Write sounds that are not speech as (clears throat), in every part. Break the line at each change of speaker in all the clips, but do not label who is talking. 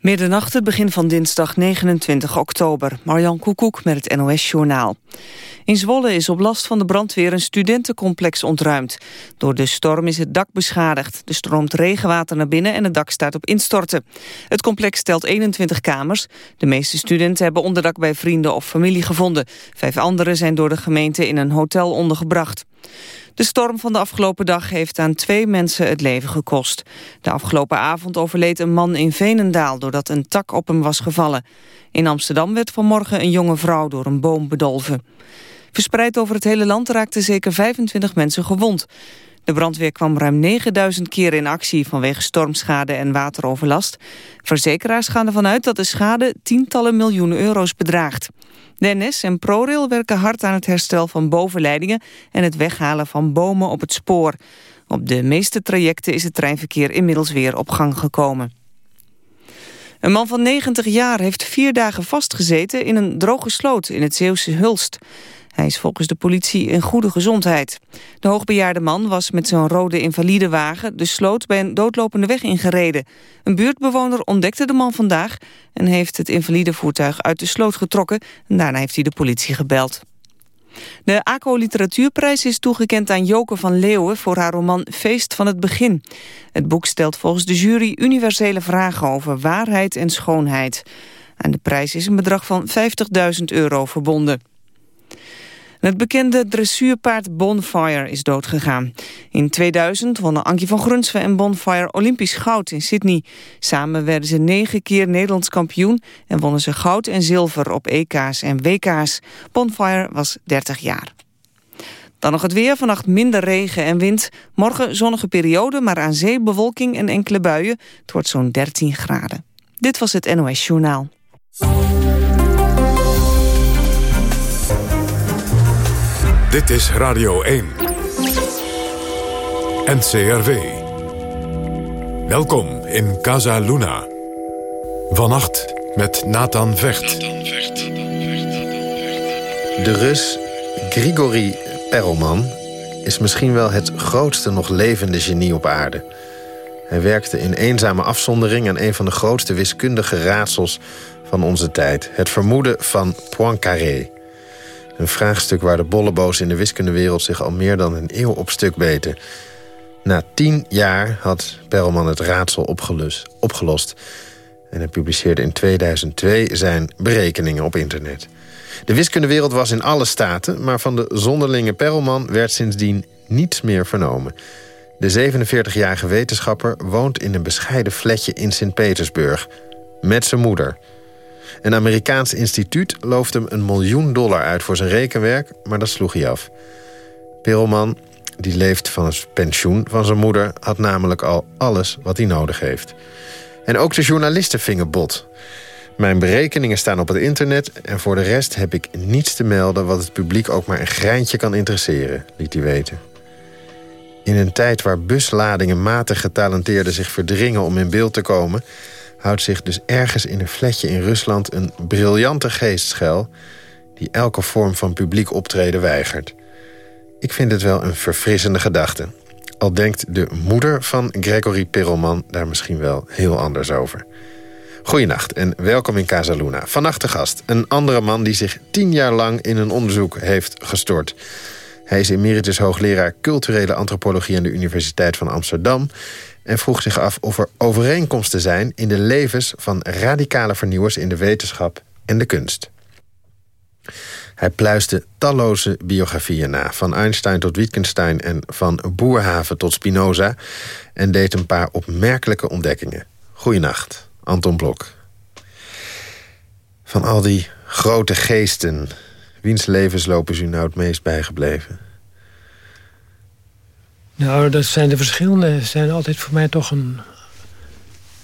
Middernacht, begin van dinsdag 29 oktober. Marjan Koekoek met het NOS-journaal. In Zwolle is op last van de brandweer een studentencomplex ontruimd. Door de storm is het dak beschadigd. Er stroomt regenwater naar binnen en het dak staat op instorten. Het complex telt 21 kamers. De meeste studenten hebben onderdak bij vrienden of familie gevonden. Vijf anderen zijn door de gemeente in een hotel ondergebracht. De storm van de afgelopen dag heeft aan twee mensen het leven gekost. De afgelopen avond overleed een man in Venendaal doordat een tak op hem was gevallen. In Amsterdam werd vanmorgen een jonge vrouw door een boom bedolven. Verspreid over het hele land raakten zeker 25 mensen gewond. De brandweer kwam ruim 9000 keer in actie vanwege stormschade en wateroverlast. Verzekeraars gaan ervan uit dat de schade tientallen miljoenen euro's bedraagt. De en ProRail werken hard aan het herstel van bovenleidingen... en het weghalen van bomen op het spoor. Op de meeste trajecten is het treinverkeer inmiddels weer op gang gekomen. Een man van 90 jaar heeft vier dagen vastgezeten in een droge sloot in het Zeeuwse Hulst. Hij is volgens de politie in goede gezondheid. De hoogbejaarde man was met zijn rode invalidewagen de sloot bij een doodlopende weg ingereden. Een buurtbewoner ontdekte de man vandaag en heeft het invalidevoertuig uit de sloot getrokken. En daarna heeft hij de politie gebeld. De ACO Literatuurprijs is toegekend aan Joke van Leeuwen... voor haar roman Feest van het Begin. Het boek stelt volgens de jury universele vragen over waarheid en schoonheid. Aan de prijs is een bedrag van 50.000 euro verbonden. Het bekende dressuurpaard Bonfire is doodgegaan. In 2000 wonnen Ankie van Grunsven en Bonfire Olympisch goud in Sydney. Samen werden ze negen keer Nederlands kampioen... en wonnen ze goud en zilver op EK's en WK's. Bonfire was 30 jaar. Dan nog het weer, vannacht minder regen en wind. Morgen zonnige periode, maar aan zee bewolking en enkele buien. Het wordt zo'n 13 graden. Dit was het NOS Journaal.
Dit is Radio 1. NCRV. Welkom in Casa Luna. Vannacht met Nathan Vecht.
De Rus Grigori Perelman is misschien wel het grootste nog levende genie op aarde. Hij werkte in eenzame afzondering aan een van de grootste wiskundige raadsels van onze tijd. Het vermoeden van Poincaré. Een vraagstuk waar de bolleboos in de wiskundewereld zich al meer dan een eeuw op stuk beten. Na tien jaar had Perelman het raadsel opgelost. En hij publiceerde in 2002 zijn berekeningen op internet. De wiskundewereld was in alle staten... maar van de zonderlinge Perelman werd sindsdien niets meer vernomen. De 47-jarige wetenschapper woont in een bescheiden flatje in Sint-Petersburg... met zijn moeder... Een Amerikaans instituut looft hem een miljoen dollar uit voor zijn rekenwerk... maar dat sloeg hij af. Perelman, die leeft van het pensioen van zijn moeder... had namelijk al alles wat hij nodig heeft. En ook de journalisten vingen bot. Mijn berekeningen staan op het internet... en voor de rest heb ik niets te melden... wat het publiek ook maar een greintje kan interesseren, liet hij weten. In een tijd waar busladingen matig getalenteerden zich verdringen om in beeld te komen houdt zich dus ergens in een flatje in Rusland... een briljante geest schuil die elke vorm van publiek optreden weigert. Ik vind het wel een verfrissende gedachte. Al denkt de moeder van Gregory Perelman daar misschien wel heel anders over. Goedenacht en welkom in Casaluna. Vannacht de gast, een andere man die zich tien jaar lang in een onderzoek heeft gestort. Hij is emeritus hoogleraar culturele antropologie aan de Universiteit van Amsterdam en vroeg zich af of er overeenkomsten zijn... in de levens van radicale vernieuwers in de wetenschap en de kunst. Hij pluiste talloze biografieën na, van Einstein tot Wittgenstein... en van Boerhaven tot Spinoza... en deed een paar opmerkelijke ontdekkingen. Goeienacht, Anton Blok. Van al die grote geesten, wiens levensloop is u nou het meest bijgebleven?
Nou, dat zijn de verschillende. zijn altijd voor mij toch een...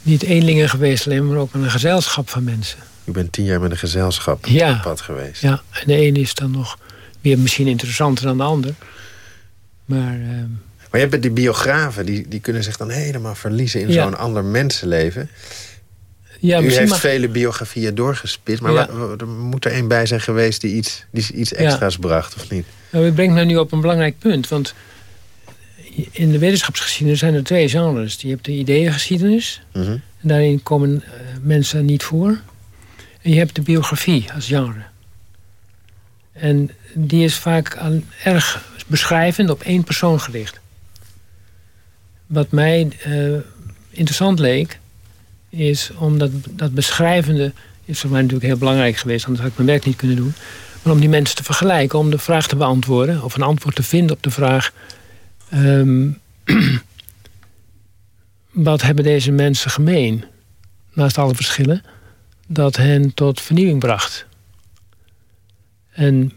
niet eenlingen geweest alleen, maar ook een gezelschap van mensen.
U bent tien jaar met een gezelschap
ja.
op pad geweest.
Ja, en de ene is dan nog weer misschien interessanter dan de ander. Maar... Uh...
Maar je hebt die biografen, die, die kunnen zich dan helemaal verliezen... in zo'n ander mensenleven. Ja, U heeft vele biografieën doorgespit... maar ja. er moet er één bij zijn geweest die iets, die iets extra's bracht, of niet?
Nou, u brengt mij nu op een belangrijk punt, want in de wetenschapsgeschiedenis zijn er twee genres. Je hebt de ideeëngeschiedenis. Mm En daarin komen uh, mensen niet voor. En je hebt de biografie als genre. En die is vaak erg beschrijvend op één persoon gericht. Wat mij uh, interessant leek, is omdat dat beschrijvende is voor mij natuurlijk heel belangrijk geweest, anders had ik mijn werk niet kunnen doen. Maar om die mensen te vergelijken, om de vraag te beantwoorden, of een antwoord te vinden op de vraag: um, (clears throat) wat hebben deze mensen gemeen, naast alle verschillen, dat hen tot vernieuwing bracht? En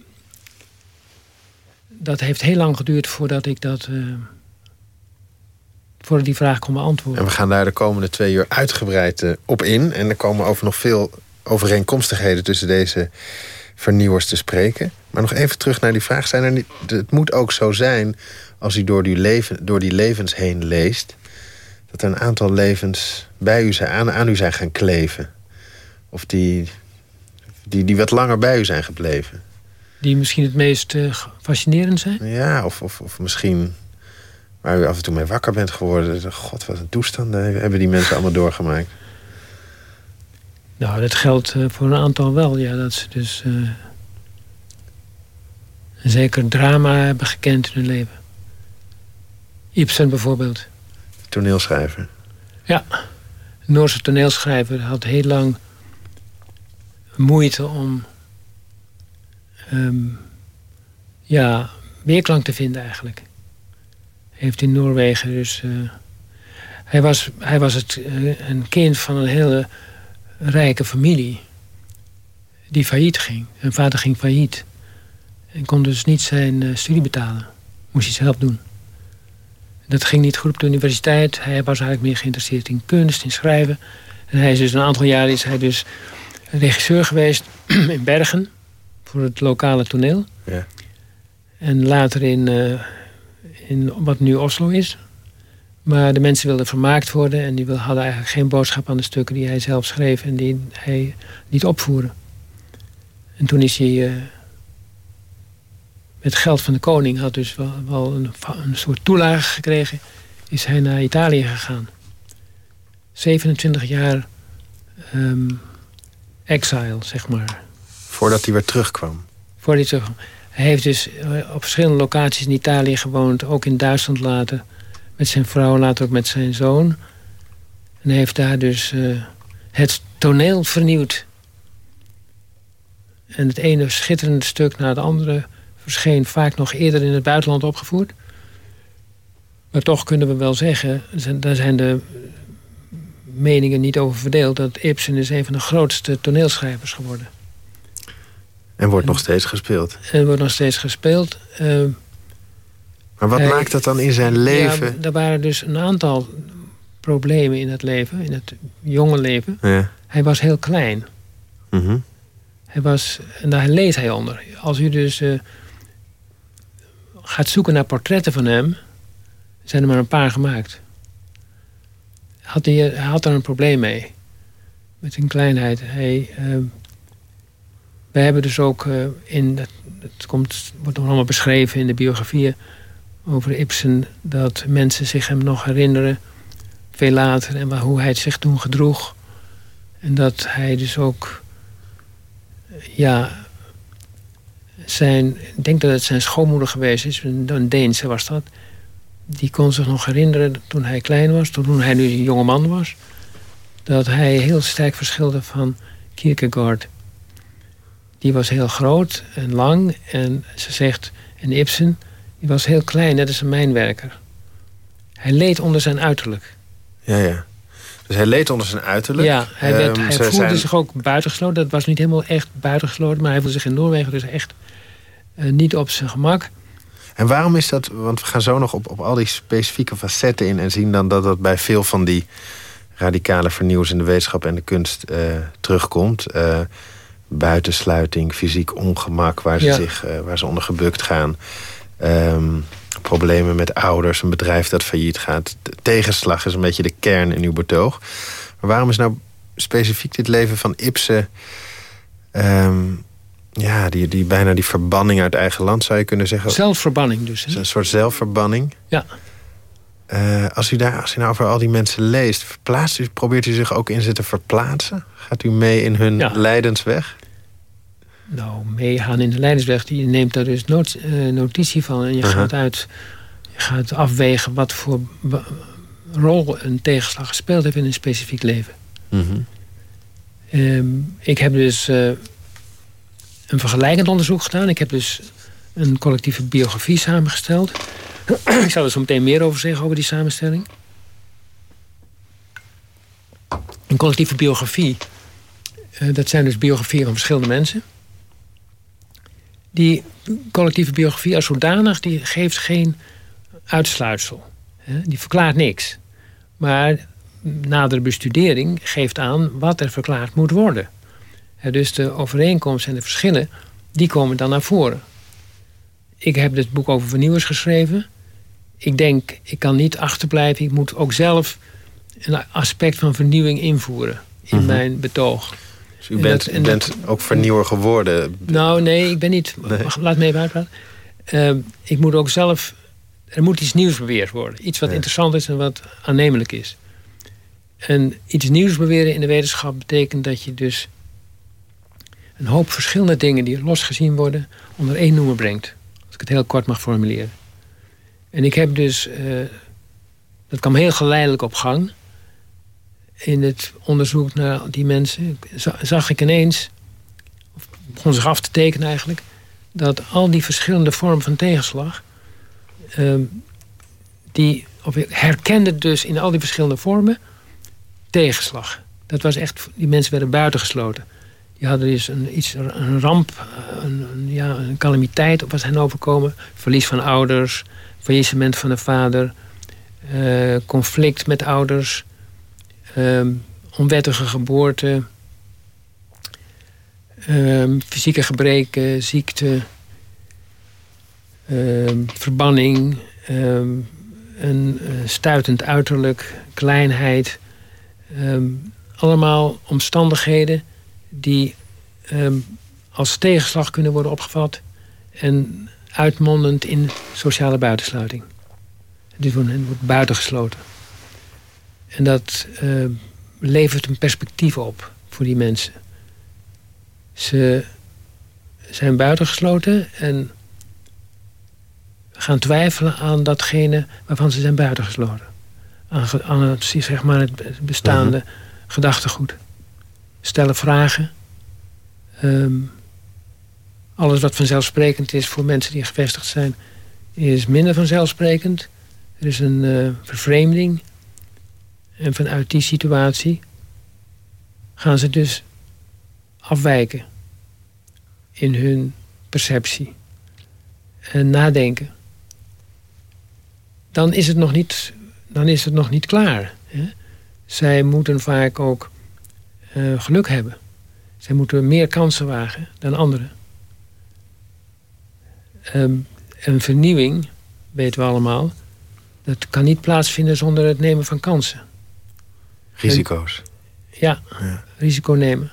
dat heeft heel lang geduurd voordat ik dat. Uh, voordat die vraag kon beantwoorden.
En we gaan daar de komende twee uur uitgebreid uh, op in. En er komen over nog veel overeenkomstigheden tussen deze vernieuwers te spreken. Maar nog even terug naar die vraag. Zijn er niet, het moet ook zo zijn, als u door die, leven, door die levens heen leest... dat er een aantal levens bij u zijn, aan, aan u zijn gaan kleven. Of die, die, die wat langer bij u zijn gebleven.
Die misschien het meest uh, fascinerend zijn?
Ja, of, of, of misschien waar u af en toe mee wakker bent geworden. God, wat een toestand hebben die mensen allemaal doorgemaakt.
Nou, dat geldt uh, voor een aantal wel, ja. Dat ze dus uh, een zeker drama hebben gekend in hun leven. Ibsen bijvoorbeeld.
Toneelschrijver.
Ja, een Noorse toneelschrijver had heel lang moeite om um, ja, weerklank te vinden eigenlijk. Hij heeft in Noorwegen dus... Uh, hij, was, hij was het, uh, een kind van een hele rijke familie die failliet ging. Zijn vader ging failliet. En kon dus niet zijn uh, studie betalen. Moest hij zelf doen. Dat ging niet goed op de universiteit. Hij was eigenlijk meer geïnteresseerd in kunst, in schrijven. En hij is dus een aantal jaar is hij dus regisseur geweest (clears throat) in Bergen. Voor het lokale toneel. Ja. En later in, uh, in wat nu Oslo is. Maar de mensen wilden vermaakt worden en die hadden eigenlijk geen boodschap aan de stukken die hij zelf schreef en die hij liet opvoeren. En toen is hij uh, met geld van de koning, had dus wel, wel een, een, soort toelage gekregen, is hij naar Italië gegaan. 27 jaar um, exile, zeg maar.
Voordat hij weer terugkwam?
Voordat hij terugkwam. Hij heeft dus eh, op verschillende locaties in Italië gewoond, ook in Duitsland later met zijn vrouw en later ook met zijn zoon. En hij heeft daar dus uh, het toneel vernieuwd. En het ene schitterende stuk na het andere verscheen vaak nog eerder in het buitenland opgevoerd. Maar toch kunnen we wel zeggen, daar zijn de meningen niet over verdeeld... dat Ibsen is een van de grootste toneelschrijvers geworden.
En wordt nog steeds gespeeld.
En wordt nog steeds gespeeld. Uh,
maar wat maakt dat dan in zijn leven?
Ja, er waren dus een aantal problemen in het leven, in het jonge leven. Ja. Hij was heel klein. Mm Hij was, en daar leed hij onder. Als u dus uh, gaat zoeken naar portretten van hem, zijn er maar een paar gemaakt. Had hij, hij had er een probleem mee. Met zijn kleinheid. Hij, uh, wij hebben dus ook uh, in, het komt, wordt nog allemaal beschreven in de biografieën over Ibsen dat mensen zich hem nog herinneren, veel later, en hoe hij zich toen gedroeg. En dat hij dus ook, ja, zijn, ik denk dat het zijn schoonmoeder geweest is, een Deense was dat. Die kon zich nog herinneren toen hij klein was, toen hij nu een jonge man was, dat hij heel sterk verschilde van Kierkegaard. Die was heel groot en lang en ze zegt, en Ibsen, die was heel klein, net als een mijnwerker. Hij leed onder zijn uiterlijk.
Ja, ja. Dus hij leed onder zijn uiterlijk.
Ja, hij, werd, um, hij voelde zich ook buitengesloten. Dat was niet helemaal echt buitengesloten, maar hij voelde zich in Noorwegen dus echt uh, niet op zijn gemak.
En waarom is dat? Want we gaan zo nog op, op al die specifieke facetten in en zien dan dat dat bij veel van die radicale vernieuwers in de wetenschap en de kunst uh, terugkomt. Uh, buitensluiting, fysiek ongemak, waar ze, ja. zich, waar ze onder gebukt gaan. Um, problemen met ouders, een bedrijf dat failliet gaat. De tegenslag is een beetje de kern in uw betoog. Maar waarom is nou specifiek dit leven van Ibsen... Um, ja, die, die, bijna die verbanning uit eigen land, zou je kunnen zeggen.
Zelfverbanning dus.
Hè? Een soort zelfverbanning.
Ja.
Uh, als, u daar, als u nou over al die mensen leest, verplaatst u, probeert u zich ook in ze te verplaatsen? Gaat u mee in hun ja. lijdensweg?
Nou, meegaan in de lijdensweg, je neemt daar dus not, uh, notitie van. En je, uh -huh. gaat uit, je gaat afwegen wat voor rol een tegenslag gespeeld heeft in een specifiek leven.
-hmm.
um, ik heb dus uh, een vergelijkend onderzoek gedaan. Ik heb dus een collectieve biografie samengesteld. (clears throat) ik zal er zo meteen meer over zeggen, over die samenstelling. Een collectieve biografie, uh, dat zijn dus biografieën van verschillende mensen. Die collectieve biografie als zodanig, die geeft geen uitsluitsel. Die verklaart niks. Maar nadere bestudering geeft aan wat er verklaard moet worden. Dus de overeenkomsten en de verschillen, die komen dan naar voren. Ik heb dit boek over vernieuwers geschreven. Ik denk, ik kan niet achterblijven. Ik moet ook zelf een aspect van vernieuwing invoeren in
Mhm.
mijn betoog.
Dus u bent,
dat-
u bent ook vernieuwer geworden.
Nou, nee, ik ben niet.
Nee.
Mag- Laat me even uitpraten. Ehm, ik moet ook zelf. Er moet iets nieuws beweerd worden. Iets wat
Ja.
interessant is en wat aannemelijk is. En iets nieuws beweren in de wetenschap betekent dat je dus een hoop verschillende dingen die los gezien worden onder één noemer brengt. Als ik het heel kort mag formuleren. En ik heb dus. eh, dat kwam heel geleidelijk op gang. In het onderzoek naar die mensen za- zag ik ineens of begon zich af te tekenen eigenlijk, dat al die verschillende vormen van tegenslag, ehm, die, of ik herkende dus in al die verschillende vormen tegenslag. Dat was echt, die mensen werden buitengesloten. Die hadden dus een, iets, een ramp, een, ja, een calamiteit op wat hen overkomen. Verlies van ouders, faillissement van de vader, eh, conflict met ouders, ehm, onwettige geboorte, Ehm, fysieke gebreken, ziekte, ehm, verbanning, een eh, stuitend uiterlijk, kleinheid. Allemaal omstandigheden die als tegenslag kunnen worden opgevat en uitmondend in sociale buitensluiting. Dit wordt buitengesloten. En dat ehm, levert een perspectief op voor die mensen. Ze zijn buitengesloten en gaan twijfelen aan datgene waarvan ze zijn buitengesloten. Aan, aan het, zeg maar het bestaande gedachtegoed. Stellen vragen. Ehm, alles wat vanzelfsprekend is voor mensen die gevestigd zijn, is minder vanzelfsprekend. Er is een eh, vervreemding. En vanuit die situatie gaan ze dus afwijken in hun perceptie en nadenken, dan is het nog niet, dan is het nog niet klaar. Hè? Zij moeten vaak ook eh, geluk hebben. Zij moeten meer kansen wagen dan anderen. Ehm, een vernieuwing, weten we allemaal, dat kan niet plaatsvinden zonder het nemen van kansen.
Risico's.
Ja,
Ja.
risico nemen.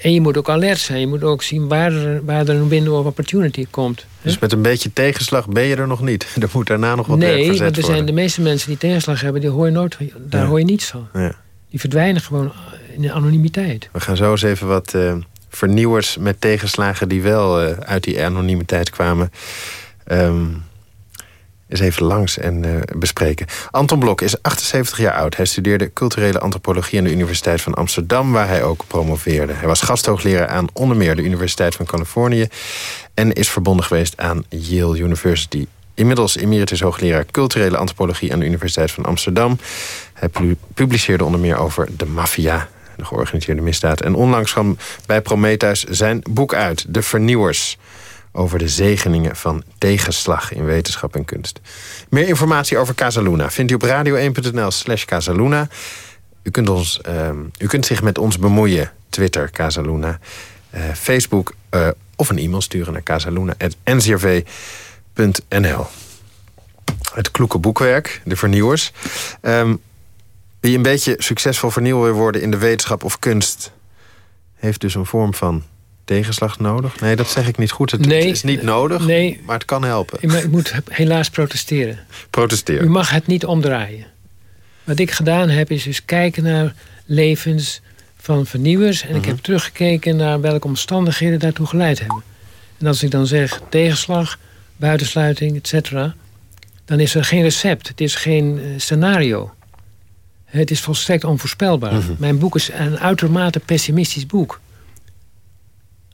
En je moet ook alert zijn. Je moet ook zien waar er, waar er een window of opportunity komt. hè?
Dus met een beetje tegenslag ben je er nog niet. (laughs) Er moet daarna nog wat
nee,
verzet
want er zijn de meeste mensen die tegenslag hebben, die hoor je nooit, daar
Ja.
hoor je niets van.
Ja.
Die verdwijnen gewoon in de anonimiteit.
We gaan zo eens even wat eh, vernieuwers met tegenslagen... die wel eh, uit die anonimiteit kwamen... ehm, eens even langs en eh, bespreken. Anton Blok is 78 jaar oud. Hij studeerde culturele antropologie aan de Universiteit van Amsterdam... waar hij ook promoveerde. Hij was gasthoogleraar aan onder meer de Universiteit van Californië... en is verbonden geweest aan Yale University. Inmiddels emeritus hoogleraar culturele antropologie... aan de Universiteit van Amsterdam. Hij pu- publiceerde onder meer over de maffia... de georganiseerde misdaad. En onlangs kwam bij Prometheus zijn boek uit... De Vernieuwers over de zegeningen van tegenslag in wetenschap en kunst. Meer informatie over Casaluna vindt u op radio1.nl slash Casaluna. U kunt, ons, ehm, u kunt zich met ons bemoeien. Twitter, Casaluna. eh, Facebook eh, of een e-mail sturen naar casaluna.ncrv.nl. Het kloeke boekwerk, de vernieuwers. Ehm, wie een beetje succesvol vernieuwer wil worden in de wetenschap of kunst... heeft dus een vorm van tegenslag nodig? Nee, dat zeg ik niet goed. Het,
Nee,
is niet nodig,
nee.
maar het kan helpen.
Ik, ik moet helaas protesteren.
Protesteer.
U mag het niet omdraaien. Wat ik gedaan heb, is dus kijken naar levens van vernieuwers. En ik
Mhm.
heb teruggekeken naar welke omstandigheden daartoe geleid hebben. En als ik dan zeg tegenslag, buitensluiting, et cetera... dan is er geen recept. Het is geen eh, scenario. Het is volstrekt onvoorspelbaar.
Mhm.
Mijn boek is een uitermate pessimistisch boek.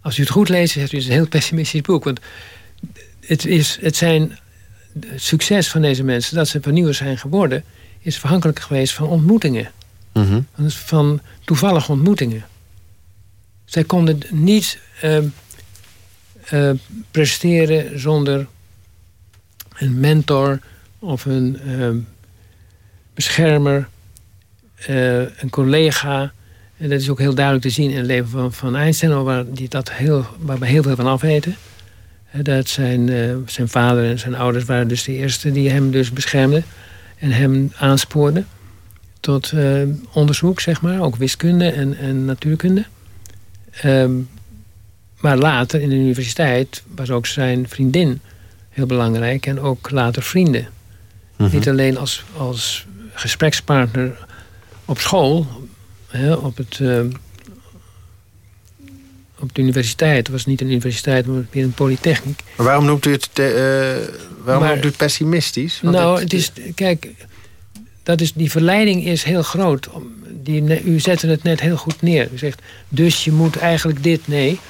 Als u het goed leest, heeft u dus een heel pessimistisch boek. Want het, is, het zijn het succes van deze mensen, dat ze vernieuwers zijn geworden, is afhankelijk geweest van ontmoetingen.
Mhm.
Van- Van toevallige ontmoetingen. Zij konden niet ehm, eh, presteren zonder een mentor of een ehm, beschermer, eh, een collega. En dat is ook heel duidelijk te zien in het leven van, van Einstein, waar, die dat heel, waar we heel veel van afweten. Dat zijn, eh, zijn vader en zijn ouders waren dus de eerste die hem dus beschermden en hem aanspoorden tot eh, onderzoek, zeg maar, ook wiskunde en, en natuurkunde. Ehm, maar later in de universiteit was ook zijn vriendin heel belangrijk en ook later vrienden.
Mhm.
Niet alleen als, als gesprekspartner op school, hè, op, het, eh, op de universiteit. Het was niet een universiteit, maar meer een polytechniek.
Maar waarom noemt u het, te- eh, waarom
Maar-
noemt u het pessimistisch? Want
nou, het is, kijk, dat is, die verleiding is heel groot. Die, u zette het net heel goed neer. U zegt, dus je moet eigenlijk dit. Nee.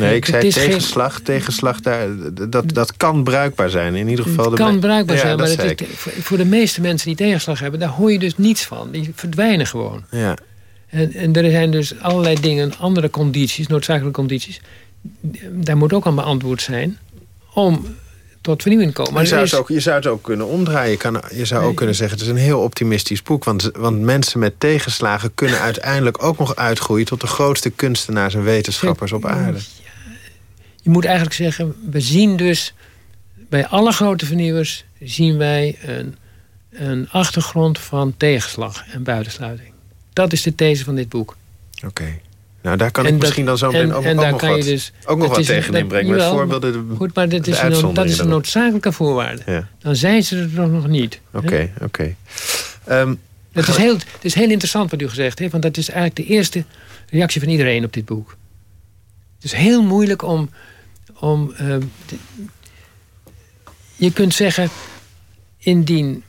Nee, ik zei
geen-
tegenslag. Tegenslag, daar, dat, dat kan bruikbaar zijn. In ieder geval
Het kan bruikbaar
Ja,
zijn, maar
dat
het is, voor- de meeste mensen die tegenslag hebben, daar hoor je dus niets van. Die verdwijnen gewoon.
Ja.
En, en er zijn dus allerlei dingen, andere condities, noodzakelijke condities. Daar moet ook aan beantwoord zijn om tot vernieuwing te komen.
Maar je zou,
is-
het ook, je zou het ook kunnen omdraaien. Je, kan, je zou ook kunnen zeggen, het is een heel optimistisch boek. Want, want mensen met tegenslagen kunnen uiteindelijk ook nog uitgroeien... tot de grootste kunstenaars en wetenschappers op aarde.
Je moet eigenlijk zeggen, we zien dus bij alle grote vernieuwers zien wij een, een achtergrond van tegenslag en buitensluiting. Dat is de these van dit boek.
Oké. Nou, daar kan
En
ik
dat-
misschien dan zo meteen
en-
ook,
en
ook
daar
nog
kan je
wat,
dus-
ook nog wat tegen inbrengen. Met voorbeelden. de-
Goed, maar dit is, een, dat is een noodzakelijke voorwaarde.
Ja,
Dan zijn ze er nog niet.
oké, oké. Ehm,
Het is, heel, het is heel interessant wat u gezegd heeft, want dat is eigenlijk de eerste reactie van iedereen op dit boek. Het is heel moeilijk om. Om eh, te- je kunt zeggen: indien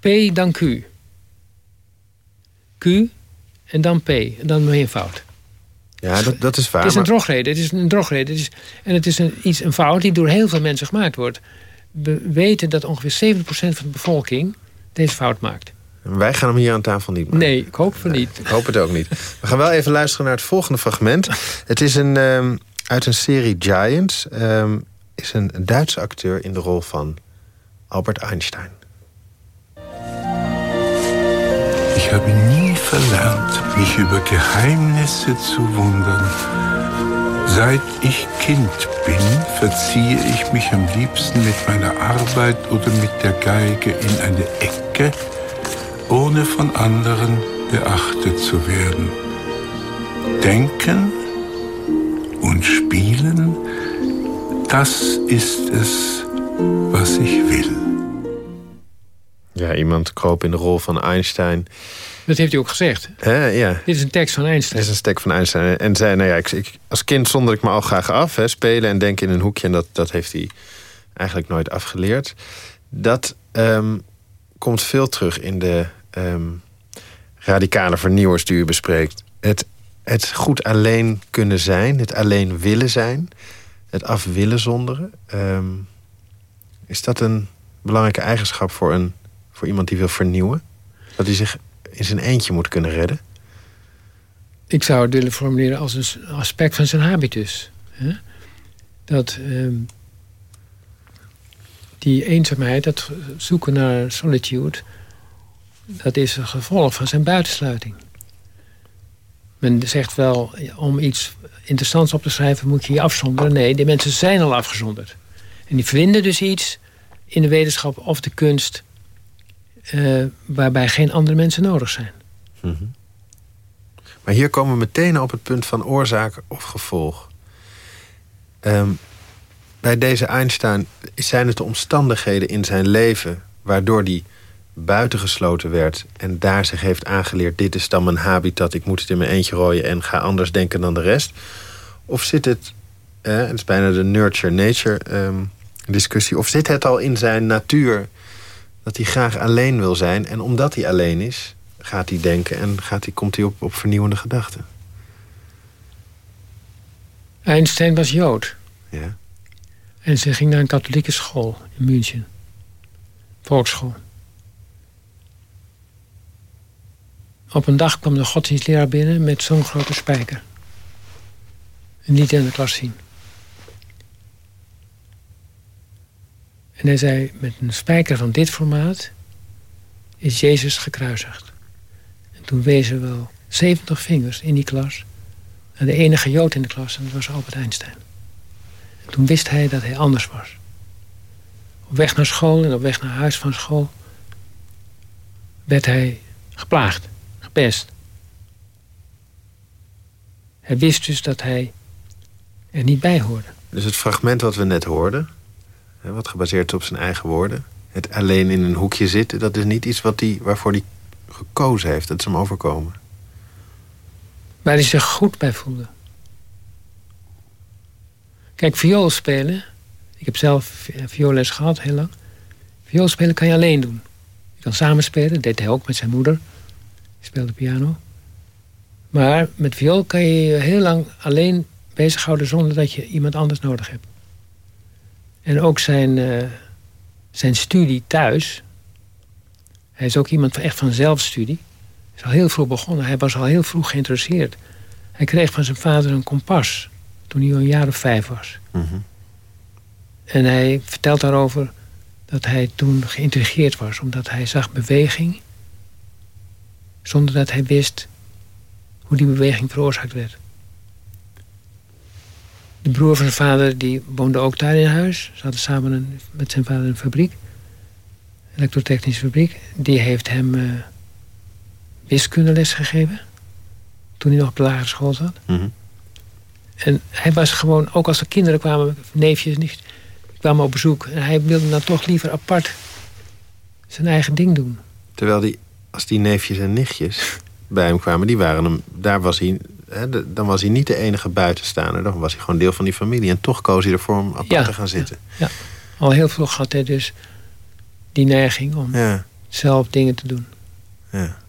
P dan Q. Q en dan P. En dan fout.
ja, dat, dat is waar.
het is een drogreden. Het is een drogreden. Het is, en het is een, iets, een fout die door heel veel mensen gemaakt wordt. We weten dat ongeveer 70% van de bevolking deze fout maakt.
wij gaan hem hier aan tafel niet maken.
Nee, ik hoop van niet.
Ik hoop het ook niet. We gaan wel even luisteren naar het volgende fragment. (laughs) Het is een, ehm, uit een serie Giants. ehm, is een Duitse acteur in de rol van Albert Einstein.
Ich habe nie verlernt, mich über Geheimnisse zu wundern. Seit ich Kind bin, verziehe ich mich am liebsten mit meiner Arbeit oder mit der Geige in eine Ecke, ohne von anderen beachtet zu werden. Denken und spielen, das ist es, was ich will.
Ja, iemand kroop in de rol van Einstein.
Dat heeft u ook gezegd.
Hè, ja,
Dit is een tekst van Einstein.
is een stek van Einstein. En zei, nou ja, ik, ik- als kind zonder ik me al graag af. Hè, spelen en denken in een hoekje. En dat, dat heeft hij eigenlijk nooit afgeleerd. Dat ehm, komt veel terug in de ehm, radicale vernieuwers die u bespreekt. Het, het goed alleen kunnen zijn. Het alleen willen zijn. Het af willen zonderen. Ehm, is dat een belangrijke eigenschap voor, een, voor iemand die wil vernieuwen? Dat hij zich in zijn eentje moet kunnen redden?
Ik zou het willen formuleren als een aspect van zijn habitus. Hè? Dat ehm, die eenzaamheid, dat zoeken naar solitude... dat is een gevolg van zijn buitensluiting. Men zegt wel, om iets interessants op te schrijven... moet je je afzonderen. Nee, die mensen zijn al afgezonderd. En die vinden dus iets in de wetenschap of de kunst... eh, waarbij geen andere mensen nodig zijn.
Maar hier komen we meteen op het punt van oorzaak of gevolg. Ehm, bij deze Einstein zijn het de omstandigheden in zijn leven... waardoor hij buitengesloten werd en daar zich heeft aangeleerd... dit is dan mijn habitat, ik moet het in mijn eentje rooien... en ga anders denken dan de rest? Of zit het, eh, het is bijna de nurture-nature ehm, discussie... of zit het al in zijn natuur dat hij graag alleen wil zijn... en omdat hij alleen is, gaat hij denken en gaat hij, komt hij op, op vernieuwende gedachten?
Einstein was Jood.
Ja.
En ze ging naar een katholieke school in München. Volksschool. Op een dag kwam de godsdienstleraar binnen met zo'n grote spijker. En niet in de klas zien. En hij zei, met een spijker van dit formaat is Jezus gekruisigd. En toen wezen wel 70 vingers in die klas. En de enige Jood in de klas, en dat was Albert Einstein. En toen wist hij dat hij anders was. Op weg naar school en op weg naar huis van school werd hij geplaagd, gepest. Hij wist dus dat hij er niet bij hoorde.
Dus het fragment wat we net hoorden, wat gebaseerd is op zijn eigen woorden, het alleen in een hoekje zitten, dat is niet iets wat die, waarvoor hij gekozen heeft. Dat is hem overkomen.
Waar hij zich goed bij voelde. Kijk, viool spelen. Ik heb zelf vioolles gehad, heel lang. Viool spelen kan je alleen doen. Je kan samen spelen, dat deed hij ook met zijn moeder. Speelde piano. Maar met viool kan je je heel lang alleen bezighouden zonder dat je iemand anders nodig hebt. En ook zijn, uh, zijn studie thuis. Hij is ook iemand van, echt van zelfstudie. Hij is al heel vroeg begonnen. Hij was al heel vroeg geïnteresseerd. Hij kreeg van zijn vader een kompas toen hij al een jaar of vijf was.
Mm
En hij vertelt daarover dat hij toen geïntrigeerd was, omdat hij zag beweging zonder dat hij wist hoe die beweging veroorzaakt werd. De broer van zijn vader die woonde ook daar in huis. Ze hadden samen een, met zijn vader een fabriek. Een elektrotechnische fabriek. Die heeft hem uh, wiskundeles gegeven. Toen hij nog op de lagere school zat.
Mhm.
En hij was gewoon, ook als de kinderen kwamen, neefjes niet, kwamen op bezoek. En hij wilde dan toch liever apart zijn eigen ding doen.
Terwijl die, als die neefjes en nichtjes bij hem kwamen, die waren hem, daar was hij, hè, dan was hij niet de enige buitenstaander. Dan was hij gewoon deel van die familie. En toch koos hij ervoor om apart
Ja,
te gaan zitten.
Ja, al heel vroeg had hij dus die neiging om
Ja,
zelf dingen te doen.
ja.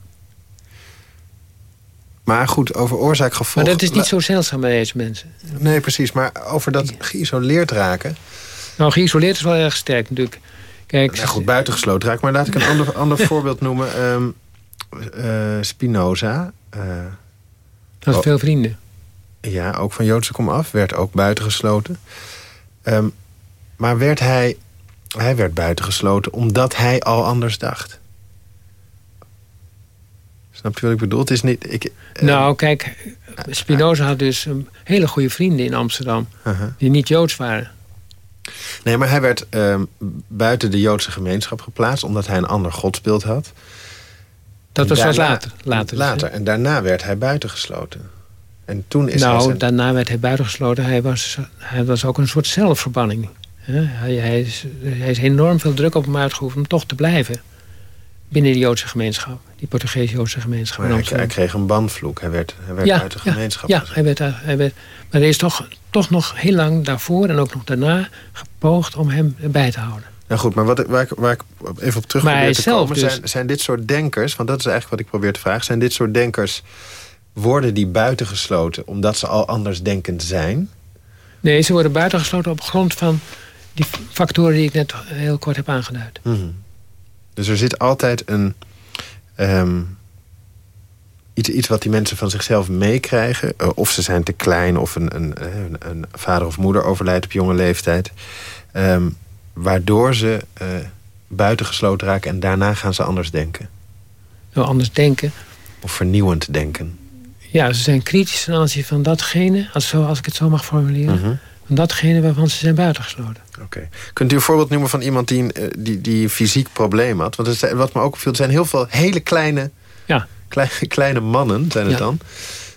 Maar goed, over oorzaak gevolg.
Maar dat is niet zo zeldzaam bij deze mensen.
Nee, precies. Maar over dat geïsoleerd raken.
Nou, geïsoleerd is wel erg sterk natuurlijk. Kijk,
Nou goed, buitengesloten raken. Maar laat ik een ander, (laughs) ander voorbeeld noemen. Ehm, eh, Spinoza. eh,
had
Oh.
veel vrienden.
ja, ook van Joodse komaf. Werd ook buitengesloten. Ehm, maar werd hij... Hij werd buitengesloten omdat hij al anders dacht. Snap je wat ik bedoel? Het is niet... Ik, eh,
nou, kijk, Spinoza had dus um, hele goede vrienden in Amsterdam.
uh-huh.
Die niet Joods waren.
Nee, maar hij werd ehm, buiten de Joodse gemeenschap geplaatst... omdat hij een ander godsbeeld had.
Dat was
Daarna-
later. Later. dus?
Later. En daarna werd hij buitengesloten. En toen is
nou,
zijn-
daarna werd hij buitengesloten. Hij was, hij was ook een soort zelfverbanning. Hij, hij, is, hij is enorm veel druk op hem uitgeoefend om toch te blijven. Binnen de Joodse gemeenschap. Die Portugees-Joodse gemeenschap
Maar hij, kreeg een banvloek. Hij werd, hij werd uit de gemeenschap
Ja, hij werd, daar- hij werd, maar er is toch, toch nog heel lang daarvoor en ook nog daarna gepoogd om hem erbij te houden.
Nou goed, maar wat, waar, ik, waar ik even op terug
Maar
probeer te
zelf
komen...
dus-
Zijn, zijn dit soort denkers, want dat is eigenlijk wat ik probeer te vragen... zijn dit soort denkers, worden die buitengesloten... omdat ze al anders denkend zijn?
Nee, ze worden buitengesloten op grond van die factoren die ik net heel kort heb aangeduid.
Mhm. Dus er zit altijd een... ehm, iets, iets wat die mensen van zichzelf meekrijgen. Eh, of ze zijn te klein, of een, een, eh, een, een vader of moeder overlijdt op jonge leeftijd. Ehm, waardoor ze eh, buitengesloten raken en daarna gaan ze anders denken.
Nou, anders denken.
Of vernieuwend denken.
Ja, ze zijn kritisch ten aanzien van datgene, als, zo, als ik het zo mag formuleren,
Mhm.
Van datgene waarvan ze zijn buitengesloten.
Oké. Kunt u een voorbeeld noemen van iemand die een, eh, die, die een fysiek probleem had? Want het, wat me ook opviel, er zijn heel veel hele kleine
Ja.
Kleine, (laughs) kleine mannen zijn het
Ja.
dan.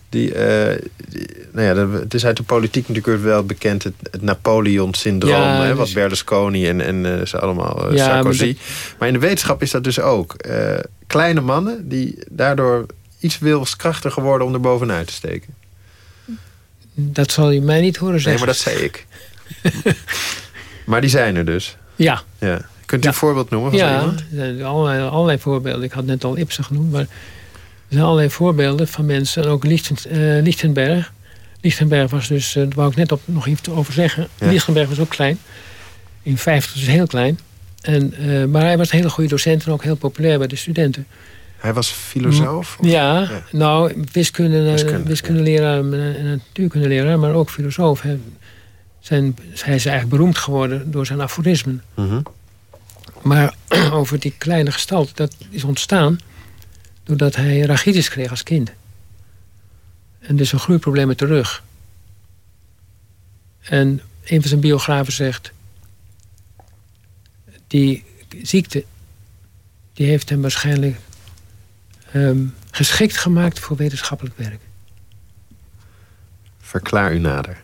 Die, eh, die- nou ja, het is uit de politiek natuurlijk wel bekend... het, het Napoleon-syndroom,
Ja,
hè, wat
dus-
Berlusconi en, en eh, ze allemaal, eh,
Ja, maar.
Maar, in de wetenschap is dat dus ook. Kleine mannen die daardoor iets wilskrachtiger worden... om er bovenuit te steken.
Dat zal je mij niet horen
Nee,
zeggen.
maar dat zei ik. (laughs) maar die zijn er dus.
Ja,
Ja. Kunt u
Ja.
een voorbeeld noemen van
ja
iemand?
er zijn allerlei, allerlei voorbeelden. Ik had net al Ibsen genoemd, maar er zijn allerlei voorbeelden van mensen. En ook Lichten, eh, Lichtenberg. Lichtenberg was dus, eh, daar wou ik net op, nog iets over zeggen.
Ja.
Lichtenberg was ook klein. In 50 dus heel klein. En, eh, maar hij was een hele goede docent en ook heel populair bij de studenten.
Hij was filosoof? of-
Ja,
Ja.
nou, wiskunde,
Wiskunde,
wiskundeleraar en en natuurkundeleraar, maar ook filosoof. Hij, zijn, hij is eigenlijk beroemd geworden door zijn aforismen.
Mhm.
Maar (clears throat) over die kleine gestalte, dat is ontstaan doordat hij rachitis kreeg als kind. En dus een groeiprobleem met de rug. En een van zijn biografen zegt... die ziekte die heeft hem waarschijnlijk ehm, geschikt gemaakt voor wetenschappelijk werk.
Verklaar u nader.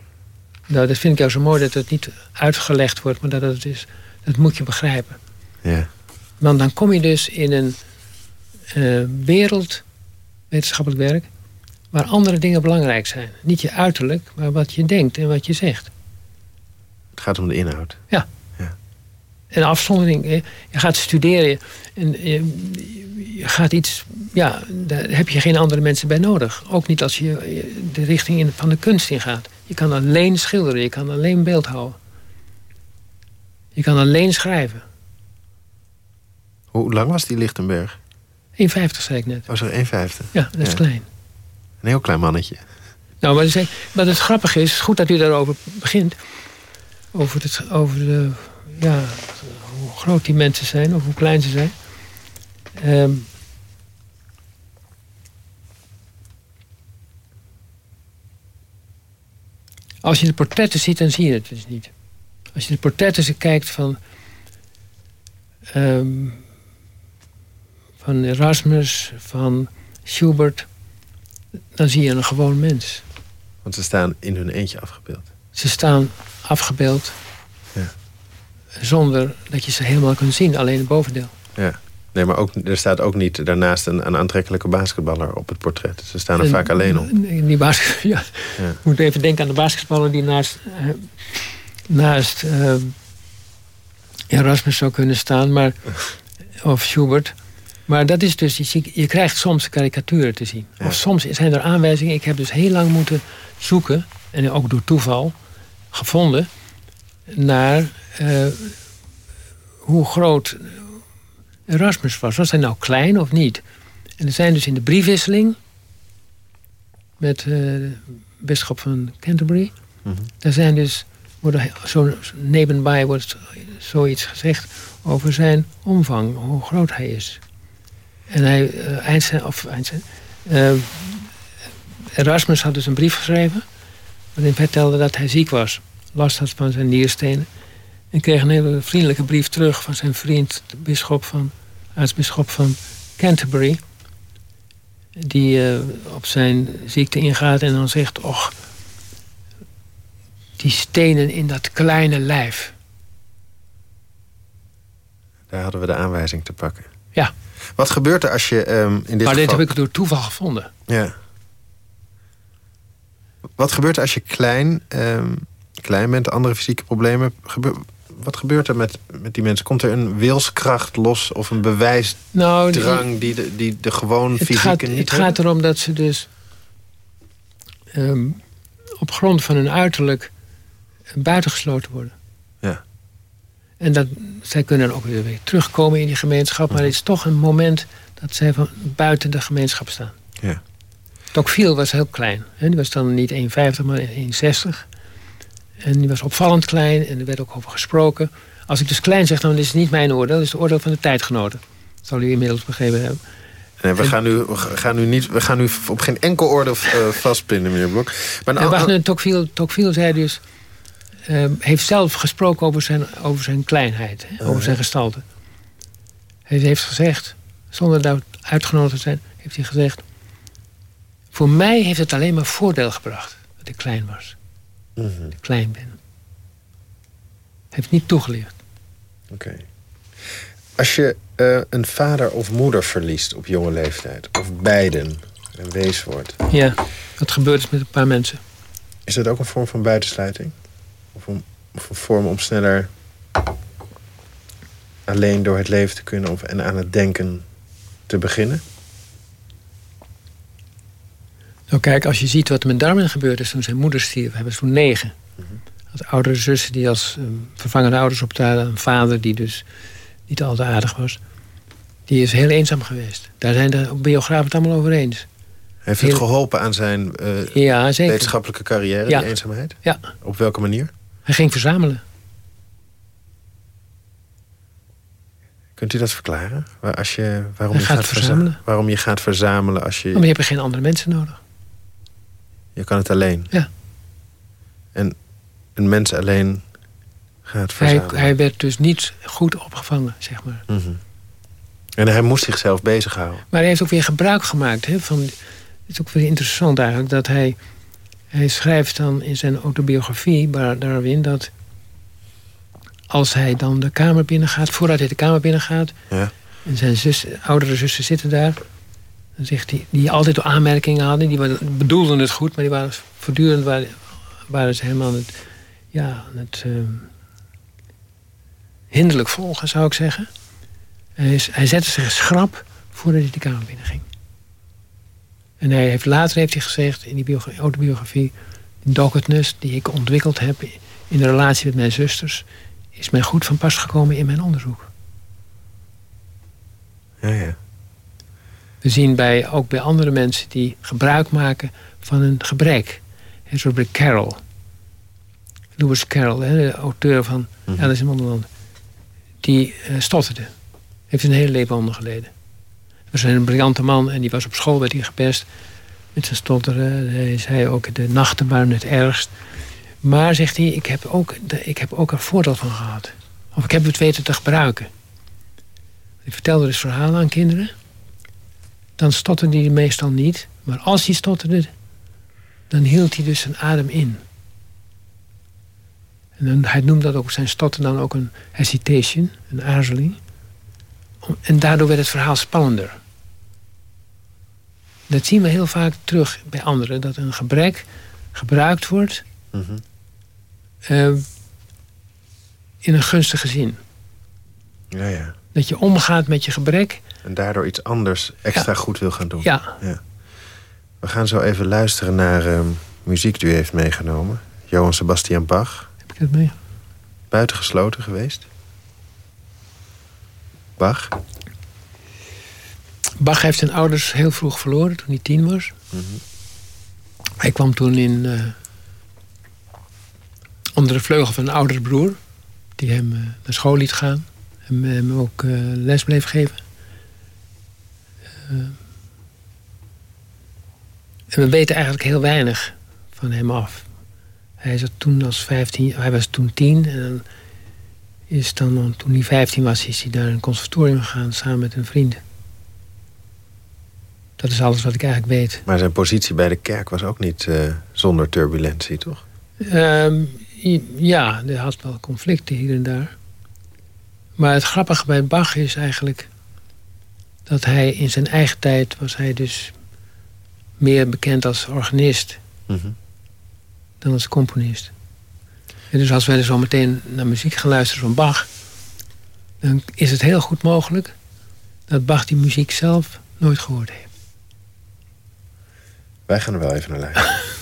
Nou, dat vind ik jou zo mooi dat het niet uitgelegd wordt, maar dat het is. Dat moet je begrijpen.
Ja.
Want dan kom je dus in een eh, wereld, wetenschappelijk werk, waar andere dingen belangrijk zijn. Niet je uiterlijk, maar wat je denkt en wat je zegt.
Het gaat om de inhoud.
En afzondering, je gaat studeren en je, je gaat iets, ja, daar heb je geen andere mensen bij nodig. Ook niet als je de richting in, van de kunst ingaat. Je kan alleen schilderen, je kan alleen beeld houden. Je kan alleen schrijven.
Hoe lang was die Lichtenberg?
1,50 zei ik net.
Was er 1,50?
Ja, dat is
Ja.
klein.
Een heel klein mannetje.
Nou, wat, is, wat het grappige is goed dat u daarover begint. Over, het, over de, ja, hoe groot die mensen zijn, of hoe klein ze zijn. Ehm, als je de portretten ziet, dan zie je het dus niet. Als je de portretten kijkt van... ehm, van Erasmus, van Schubert... dan zie je een gewoon mens.
Want ze staan in hun eentje afgebeeld.
Ze staan afgebeeld
Ja.
Zonder dat je ze helemaal kunt zien, alleen het bovendeel.
Ja. Nee, maar ook, er staat ook niet daarnaast een, een aantrekkelijke basketballer op het portret. Ze staan er
En-
vaak alleen op.
Die basket, (laughs) ja.
Ja.
Ik moet even denken aan de basketballer die naast, eh, naast eh, Erasmus zou kunnen staan, maar, (laughs) of Schubert. Maar dat is dus, je, je krijgt soms karikaturen te zien.
Ja.
Of soms zijn er aanwijzingen. Ik heb dus heel lang moeten zoeken, en ook door toeval gevonden, naar eh, hoe groot Erasmus was. Was hij nou klein of niet? En er zijn dus in de briefwisseling met eh, de bisschop van Canterbury.
Mhm.
Daar zijn dus, worden zo nebenbij wordt zoiets gezegd over zijn omvang, hoe groot hij is. En hij, eh, Einstein, of Einstein, Erasmus had dus een brief geschreven. waarin vertelde dat hij ziek was, last had van zijn nierstenen. En kreeg een hele vriendelijke brief terug van zijn vriend, de bisschop van, aartsbisschop van Canterbury. Die eh, op zijn ziekte ingaat en dan zegt: Och, die stenen in dat kleine lijf.
Daar hadden we de aanwijzing te pakken.
Ja.
Wat gebeurt er als je ehm, in dit
maar dit heb ik door toeval gevonden.
Ja. Wat gebeurt er als je klein, ehm, klein bent, andere fysieke problemen... Wat gebeurt er met, met die mensen? Komt er een wilskracht los of een bewijsdrang
Nou, die-
die de, die de gewoon fysieke
gaat,
niet
het
hebben?
gaat erom dat ze dus ehm, op grond van hun uiterlijk buitengesloten worden.
Ja.
En dat, zij kunnen ook weer, weer terugkomen in die gemeenschap, maar het is toch een moment dat zij van buiten de gemeenschap staan.
Ja.
Tocqueville was heel klein. Hè? Die was dan niet 1,50, maar 1,60. En die was opvallend klein en er werd ook over gesproken. Als ik dus klein zeg, dan is het niet mijn oordeel, dat is het oordeel van de tijdgenoten. Dat zal u inmiddels begrepen hebben.
Nee, we, gaan nu, we, gaan nu niet, we gaan nu op geen enkel orde eh, (laughs) vastpinnen, meneer Blok. Maar
nu, Tocqueville, Tocqueville zei dus, ehm, heeft zelf gesproken over zijn, over zijn kleinheid, hè, over zijn gestalte. Hij heeft gezegd, zonder daar uitgenodigd te zijn, heeft hij gezegd... voor mij heeft het alleen maar voordeel gebracht dat ik klein was.
Mhm.
Klein ben. Heeft niet toegelicht.
Oké. Als je eh, een vader of moeder verliest op jonge leeftijd, of beiden, en wees wordt,
Ja, dat gebeurt dus met een paar mensen.
is dat ook een vorm van buitensluiting? Of een, of een vorm om sneller alleen door het leven te kunnen of, en aan het denken te beginnen?
Nou kijk, als je ziet wat er met Darwin gebeurd is toen zijn moeder stierf. Hij was toen negen. Had oudere zussen die als eh, vervangende ouders optraden. Een vader die dus niet al te aardig was. Die is heel eenzaam geweest. Daar zijn de biografen het allemaal over eens.
Heeft het
Heel-
geholpen aan zijn eh,
Ja,
wetenschappelijke carrière,
Ja.
die eenzaamheid?
Ja,
Op welke manier?
hij ging verzamelen.
Kunt u dat verklaren? Waar, als je, waarom, je
gaat
gaat verza-
verzamelen.
waarom je gaat verzamelen als je...
Maar je hebt geen andere mensen nodig.
Je kan het alleen.
Ja.
En een mens alleen gaat verzamelen.
hij werd dus niet goed opgevangen, zeg maar.
Mhm. En hij moest zichzelf bezighouden.
Maar hij heeft ook weer gebruik gemaakt. Hè, van, het is ook weer interessant eigenlijk dat hij... Hij schrijft dan in zijn autobiografie, Darwin... dat als hij dan de kamer binnengaat... voordat hij de kamer binnengaat...
Ja.
en zijn zus, oudere zussen zitten daar... zegt hij, die altijd aanmerkingen hadden... die waren- bedoelden het goed, maar die waren voortdurend... waren, waren ze helemaal het, ja, het ehm, hinderlijk volgen, zou ik zeggen... Hij, hij zette zich schrap voordat hij de kamer binnenging. En hij heeft, later heeft hij gezegd in die biogra- autobiografie... de doggedness die ik ontwikkeld heb in de relatie met mijn zusters... is mij goed van pas gekomen in mijn onderzoek.
Ja, ja.
We zien bij, ook bij andere mensen die gebruik maken van een gebrek. En zo bij Carroll. Lewis Carroll, de auteur van
Mhm.
Alice in Wonderland. Die eh, stotterde. Heeft zijn hele leven onder geleden. was een briljante man en die was op school, werd hij gepest. Met zijn stotteren. Hij zei ook, de nachten waren het ergst. Maar, zegt hij, ik heb ook, ik heb ook er voordeel van gehad. Of ik heb het weten te gebruiken. Hij vertelde dus verhalen aan kinderen. Dan stotterde hij meestal niet. Maar als hij stotterde, dan hield hij dus zijn adem in. En dan, hij noemde dat ook zijn stotter dan ook een hesitation, een aarzeling. En daardoor werd het verhaal spannender. Dat zien we heel vaak terug bij anderen. Dat een gebrek gebruikt wordt
Mhm.
eh, in een gunstige zin.
ja, ja.
Dat je omgaat met je gebrek.
En daardoor iets anders extra goed wil gaan doen.
Ja,
We gaan zo even luisteren naar ehm, muziek die u heeft meegenomen. Johann Sebastian Bach.
heb ik het mee?
Buitengesloten geweest. Bach.
Bach heeft zijn ouders heel vroeg verloren toen hij tien was.
Mhm.
Hij kwam toen in, eh, onder de vleugel van een oudere broer. Die hem eh, naar school liet gaan. En hem ook eh, les bleef geven. Eh, en we weten eigenlijk heel weinig van hem af. Hij, toen als 15, hij was toen tien. En dan is dan, toen hij 15 was, is hij naar een conservatorium gegaan samen met een vriend. Dat is alles wat ik eigenlijk weet.
Maar zijn positie bij de kerk was ook niet eh, zonder turbulentie, toch?
Ehm, ja, er had wel conflicten hier en daar. Maar het grappige bij Bach is eigenlijk dat hij in zijn eigen tijd was hij dus meer bekend als organist
Mhm.
dan als componist. En dus als wij er zo meteen naar muziek gaan luisteren van Bach, dan is het heel goed mogelijk dat Bach die muziek zelf nooit gehoord heeft.
Wij gaan er wel even naar luisteren. (laughs)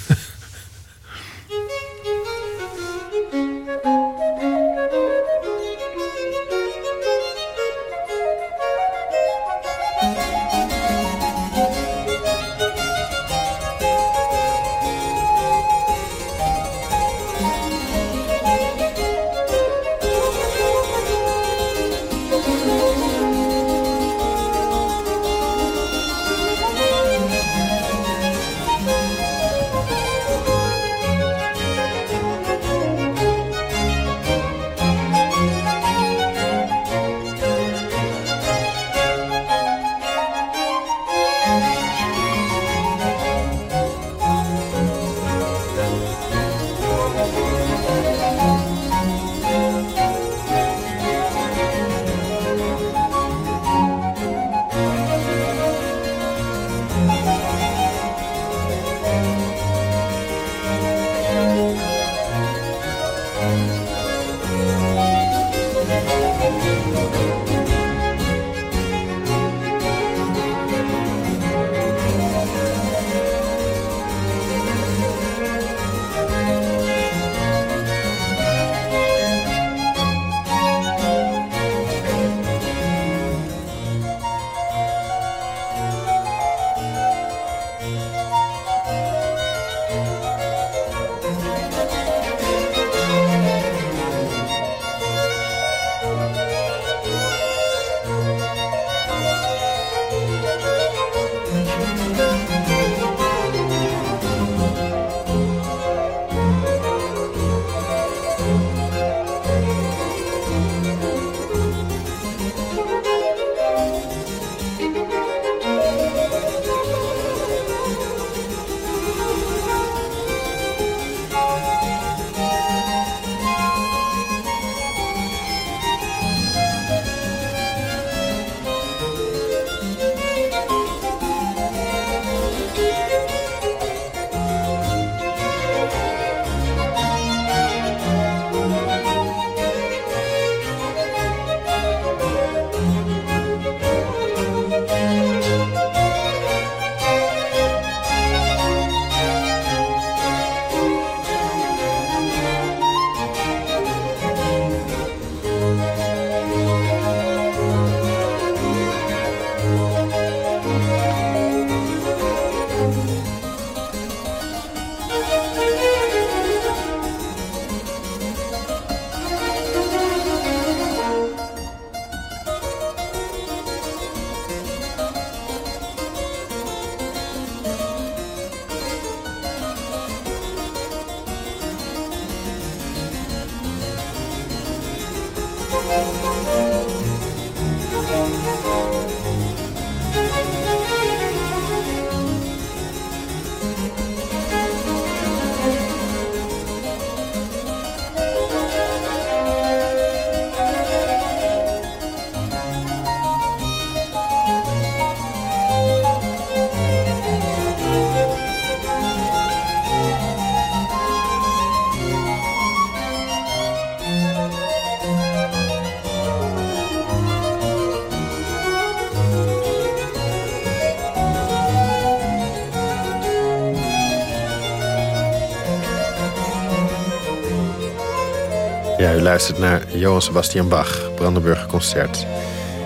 luistert naar Johann Sebastian Bach, Brandenburger Concert.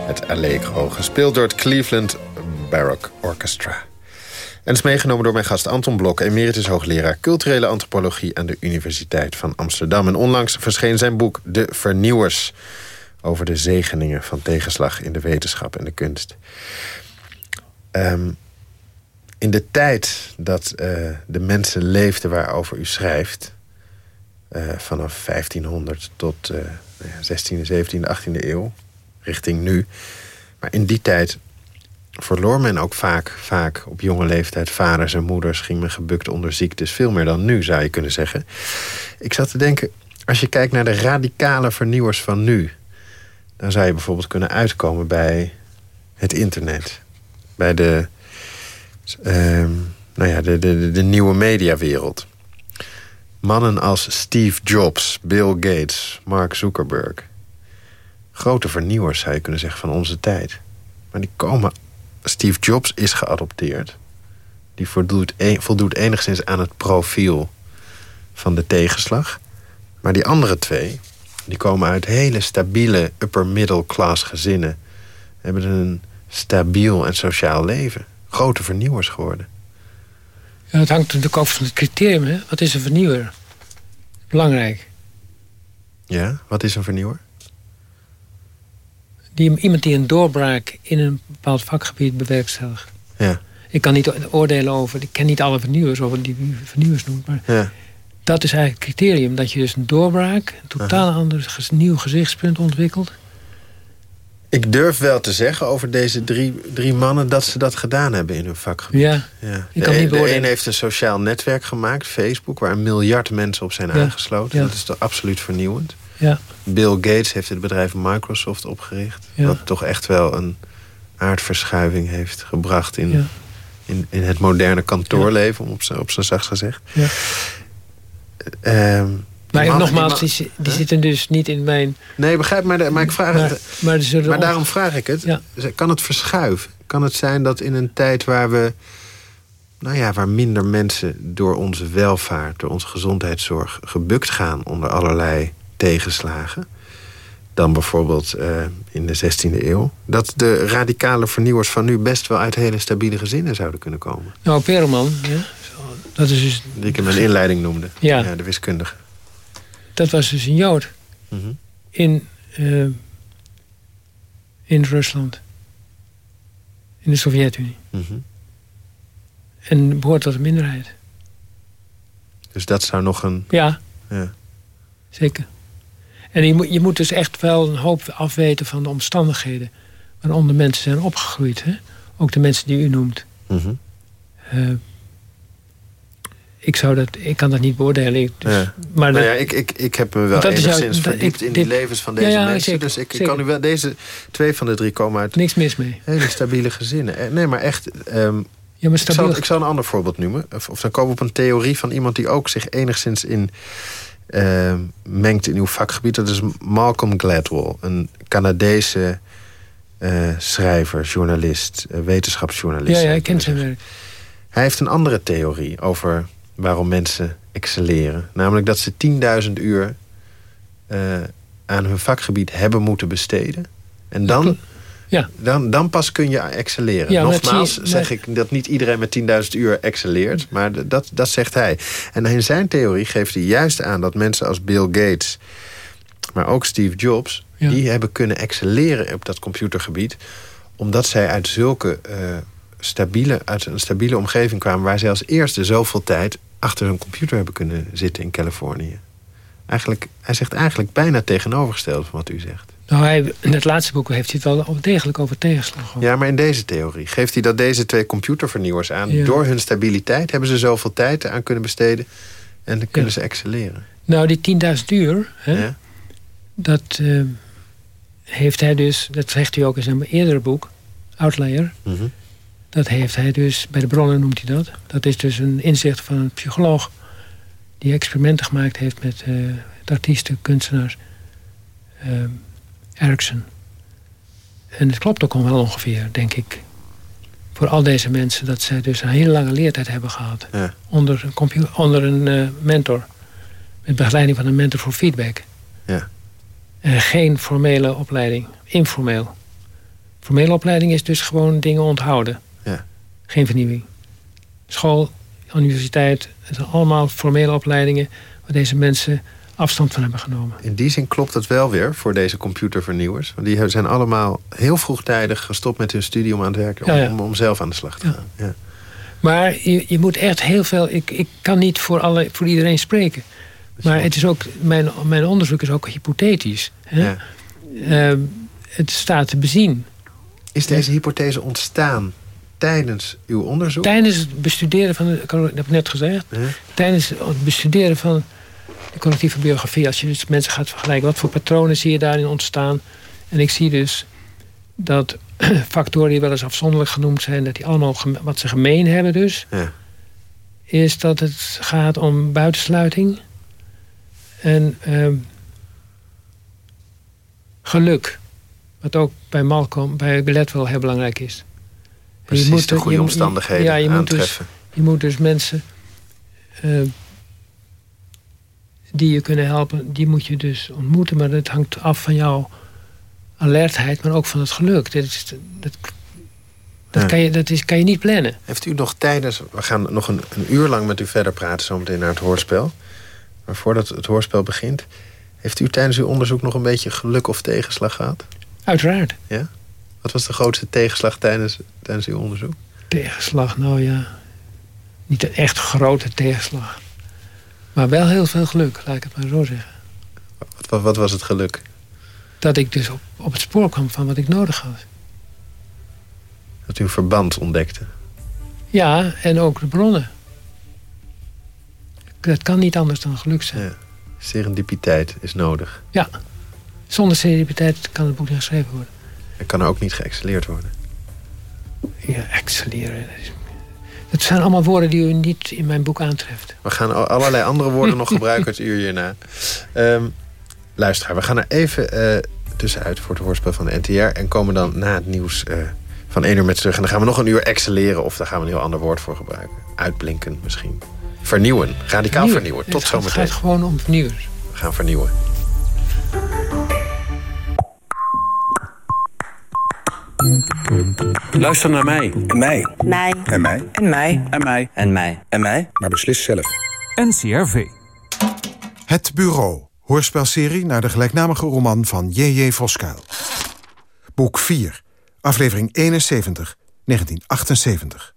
Het Allegro, gespeeld door het Cleveland Baroque Orchestra. En is meegenomen door mijn gast Anton Blok... emeritus hoogleraar culturele antropologie... aan de Universiteit van Amsterdam. En onlangs verscheen zijn boek De Vernieuwers... over de zegeningen van tegenslag in de wetenschap en de kunst. Um, in de tijd dat uh, de mensen leefden waarover u schrijft... Uh, vanaf 1500 tot uh, 16e, 17e, 18e eeuw, richting nu. Maar in die tijd verloor men ook vaak, vaak op jonge leeftijd vaders en moeders, ging men gebukt onder ziektes, veel meer dan nu zou je kunnen zeggen. Ik zat te denken, als je kijkt naar de radicale vernieuwers van nu, dan zou je bijvoorbeeld kunnen uitkomen bij het internet, bij de, uh, nou ja, de, de, de nieuwe mediawereld. Mannen als Steve Jobs, Bill Gates, Mark Zuckerberg. Grote vernieuwers, zou je kunnen zeggen, van onze tijd. Maar die komen... Steve Jobs is geadopteerd. Die voldoet, voldoet enigszins aan het profiel van de tegenslag. Maar die andere twee, die komen uit hele stabiele upper middle class gezinnen. Hebben een stabiel en sociaal leven. Grote vernieuwers geworden.
Ja, het hangt natuurlijk af van het criterium. Hè? Wat is een vernieuwer? Belangrijk.
Ja, wat is een vernieuwer?
Die, iemand die een doorbraak in een bepaald vakgebied bewerkstelligt.
Ja.
Ik kan niet oordelen over... Ik ken niet alle vernieuwers, over die vernieuwers noemt. Maar
ja.
dat is eigenlijk het criterium. Dat je dus een doorbraak, een totaal ander nieuw gezichtspunt ontwikkelt.
Ik durf wel te zeggen over deze drie, drie mannen... dat ze dat gedaan hebben in hun vakgebied.
Ja,
ja.
ik kan
de een heeft een sociaal netwerk gemaakt, Facebook... waar een miljard mensen op zijn
Ja,
aangesloten.
ja.
Dat is toch absoluut vernieuwend.
Ja,
Bill Gates heeft het bedrijf Microsoft opgericht.
Ja.
Wat toch echt wel een aardverschuiving heeft gebracht... in, in, in het moderne kantoorleven, om op zijn, op zijn zachtst gezegd.
ja.
Ehm,
Maar
mannen-
nogmaals,
die
zitten dus niet in mijn...
Nee, begrijp maar, maar ik vraag
Maar,
het...
maar,
daarom vraag ik het.
Ja.
Kan het verschuiven? Kan het zijn dat in een tijd waar we... Nou ja, waar minder mensen door onze welvaart... door onze gezondheidszorg gebukt gaan... onder allerlei tegenslagen... dan bijvoorbeeld eh, in de 16e eeuw... dat de radicale vernieuwers van nu... best wel uit hele stabiele gezinnen zouden kunnen komen.
Nou, Perelman, ja, dat, is dus,
Die ik in mijn inleiding noemde.
Ja.
de wiskundige.
Dat was dus een Jood
Mhm.
in, eh, in Rusland. In de Sovjet-Unie.
Mhm.
En behoort tot een minderheid.
Dus dat zou nog een...
Ja,
Ja.
zeker. En je moet, je moet dus echt wel een hoop afweten van de omstandigheden... waaronder mensen zijn opgegroeid. Hè? Ook de mensen die u noemt. Eh, ik, zou dat, ik kan dat niet beoordelen. Ik- dus-
Ja.
Maar
Nou ja, ik, ik, ik heb me wel enigszins verdiept in die levens van deze
Ja,
mensen.
zeker,
dus ik, ik
zeker.
kan u wel... Deze twee van de drie komen uit
niks mis mee.
hele stabiele gezinnen. Eh, Nee, maar echt... ehm,
Ja, maar
ik, zal,
stabiel.
ik zal een ander voorbeeld noemen. Of, of dan komen we op een theorie van iemand die ook zich enigszins in... ehm, mengt in uw vakgebied. Dat is Malcolm Gladwell. Een Canadese eh, schrijver, journalist, eh, wetenschapsjournalist.
ja, ja, ik ken zijn werk.
Hij heeft een andere theorie over waarom mensen excelleren. Namelijk dat ze 10.000 uur eh, aan hun vakgebied hebben moeten besteden. En dan.
Ja.
dan, dan pas kun je excelleren.
Ja,
Nogmaals
je-
zeg ik dat niet iedereen met 10.000 uur excelleert. Maar dat, dat zegt hij. En in zijn theorie geeft hij juist aan dat mensen als Bill Gates... maar ook Steve Jobs...
Ja.
die hebben kunnen excelleren op dat computergebied... omdat zij uit zulke eh, stabiele, uit een stabiele omgeving kwamen... waar zij als eerste zoveel tijd achter hun computer hebben kunnen zitten in Californië. Eigenlijk, hij zegt eigenlijk bijna tegenovergesteld van wat u zegt.
Nou, hij, in het laatste boek heeft hij het wel degelijk over tegenslag.
Ja, maar in deze theorie geeft hij dat deze twee computervernieuwers aan... door hun stabiliteit hebben ze zoveel tijd aan kunnen besteden... en dan kunnen ze excelleren.
Nou, die 10.000 uur, hè, ja. dat uh, heeft hij dus... dat zegt hij ook in zijn eerdere boek, Outlier...
Mhm.
Dat heeft hij dus, bij de bronnen noemt hij dat... dat is dus een inzicht van een psycholoog... die experimenten gemaakt heeft met uh, artiesten, kunstenaars... Uh, Eriksen. En het klopt ook al wel ongeveer, denk ik. Voor al deze mensen dat zij dus een hele lange leertijd hebben gehad.
Ja.
Onder een, computer, onder een uh, mentor. Met begeleiding van een mentor voor feedback.
Ja.
En geen formele opleiding. Informeel. Formele opleiding is dus gewoon dingen onthouden. Geen vernieuwing. School, universiteit, het zijn allemaal formele opleidingen... waar deze mensen afstand van hebben genomen.
In die zin klopt het wel weer voor deze computervernieuwers. Want die zijn allemaal heel vroegtijdig gestopt met hun studie om aan het werken. Om,
Ja, ja.
om, om zelf aan de slag te gaan. Ja.
Maar je, je moet echt heel veel... Ik, ik kan niet voor, alle, voor iedereen spreken. Maar het is ook, mijn, mijn onderzoek is ook hypothetisch. Hè? Uh, het staat te bezien.
Is deze hypothese ontstaan tijdens uw onderzoek?
Tijdens het bestuderen van... De, dat heb ik net gezegd. Tijdens het bestuderen van de collectieve biografie... als je dus mensen gaat vergelijken... wat voor patronen zie je daarin ontstaan? En ik zie dus dat (clears throat) factoren die wel eens afzonderlijk genoemd zijn... dat die allemaal wat ze gemeen hebben dus... Is dat het gaat om buitensluiting... en uh, geluk. Wat ook bij Malcolm, bij Gladwell heel belangrijk is.
Precies
je moet,
de goede
je,
omstandigheden
ja, je
aantreffen.
Moet dus, je moet dus mensen uh, die je kunnen helpen, die moet je dus ontmoeten. Maar dat hangt af van jouw alertheid, maar ook van het geluk. Dat, is, dat, dat,
Ja.
kan, je, dat is, kan je niet plannen.
Heeft u nog tijdens... We gaan nog een, een uur lang met u verder praten zometeen naar het hoorspel. Maar voordat het hoorspel begint... Heeft u tijdens uw onderzoek nog een beetje geluk of tegenslag gehad?
Uiteraard.
Ja? Wat was de grootste tegenslag tijdens, tijdens uw onderzoek?
Tegenslag, nou ja. Niet een echt grote tegenslag. Maar wel heel veel geluk, laat ik het maar zo zeggen.
Wat, wat, wat was het geluk?
Dat ik dus op, op het spoor kwam van wat ik nodig had.
Dat u een verband ontdekte?
Ja, en ook de bronnen. Dat kan niet anders dan geluk zijn.
Ja. Serendipiteit is nodig.
Ja. Zonder serendipiteit kan het boek niet geschreven worden.
Er kan er ook niet geëxceleerd worden.
Ja, excelleren. Dat, zijn allemaal woorden die u niet in mijn boek aantreft.
We gaan allerlei andere woorden nog (laughs) gebruiken het uur hierna. Um, luisteraar, we gaan er even uh, tussenuit voor het hoorspel van de NTR... en komen dan na het nieuws uh, van 1 uur met terug. En dan gaan we nog een uur excelleren of daar gaan we een heel ander woord voor gebruiken. Uitblinken misschien. Vernieuwen, radicaal vernieuwen. Tot zometeen.
Het gaat gewoon om vernieuwen.
We gaan vernieuwen.
Luister naar mij.
En mij.
Mij.
En mij.
En mij.
En mij.
En mij.
En mij. Maar beslis zelf.
NCRV.
Het Bureau. Hoorspelserie naar de gelijknamige roman van J.J. Voskuil. Boek 4. Aflevering 71. 1978.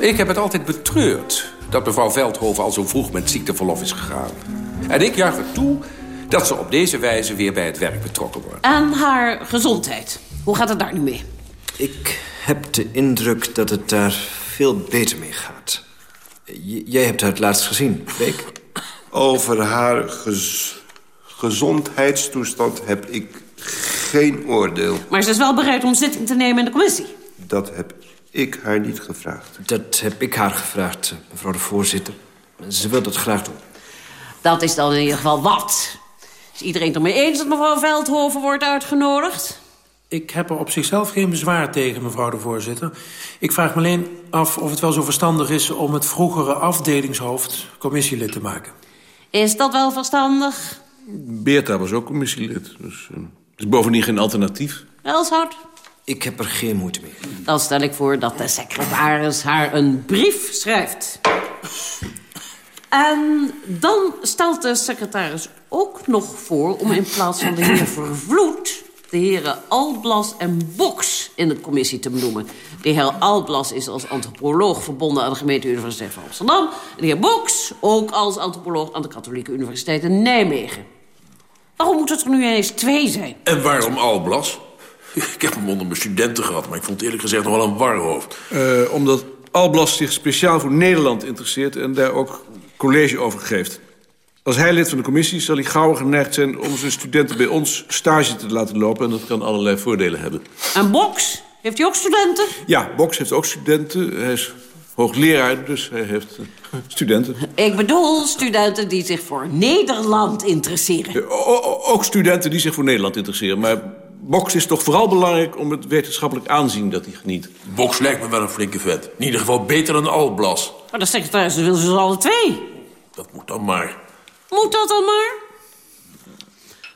Ik heb het altijd betreurd dat mevrouw Veldhoven al zo vroeg met ziekteverlof is gegaan. En ik juich er toe dat ze op deze wijze weer bij het werk betrokken wordt.
En haar gezondheid. Hoe gaat het daar nu mee?
Ik heb de indruk dat het daar veel beter mee gaat. J jij hebt haar het laatst gezien, Beek.
Over haar gez gezondheidstoestand heb ik geen oordeel.
Maar ze is wel bereid om zitting te nemen in de commissie.
Dat heb ik haar niet gevraagd.
Dat heb ik haar gevraagd, mevrouw de voorzitter. Ze wil dat graag doen.
Dat is dan in ieder geval wat. Is iedereen het ermee eens dat mevrouw Veldhoven wordt uitgenodigd?
Ik heb er op zichzelf geen bezwaar tegen, mevrouw de voorzitter. Ik vraag me alleen af of het wel zo verstandig is... om het vroegere afdelingshoofd commissielid te maken.
Is dat wel verstandig?
Beerta was ook commissielid. Dus uh, is bovendien geen alternatief.
Elshout?
Ik heb er geen moeite mee.
Dan stel ik voor dat de secretaris haar een brief schrijft. En dan stelt de secretaris ook nog voor... om in plaats van de heer Vervloed... de heren Alblas en Boks in de commissie te benoemen. De heer Alblas is als antropoloog verbonden aan de gemeente Universiteit van Amsterdam. En de heer Boks ook als antropoloog aan de Katholieke Universiteit in Nijmegen. Waarom moet het er nu eens twee zijn?
En waarom Alblas? (laughs) Ik heb hem onder mijn studenten gehad, maar ik vond het eerlijk gezegd nog wel een warhoofd.
Uh, omdat Alblas zich speciaal voor Nederland interesseert... en daar ook college over geeft. Als hij lid van de commissie zal hij gauw geneigd zijn... om zijn studenten bij ons stage te laten lopen... en dat kan allerlei voordelen hebben.
En Boks? Heeft hij ook studenten?
Ja, Boks heeft ook studenten. Hij is hoogleraar, dus hij heeft uh, studenten.
Ik bedoel studenten die zich voor Nederland interesseren.
O ook studenten die zich voor Nederland interesseren, maar... Boks is toch vooral belangrijk om het wetenschappelijk aanzien dat hij geniet.
Boks lijkt me wel een flinke vet. In ieder geval beter dan Alblas.
Maar de secretaris wil ze alle twee.
Dat moet dan maar.
Moet dat dan maar?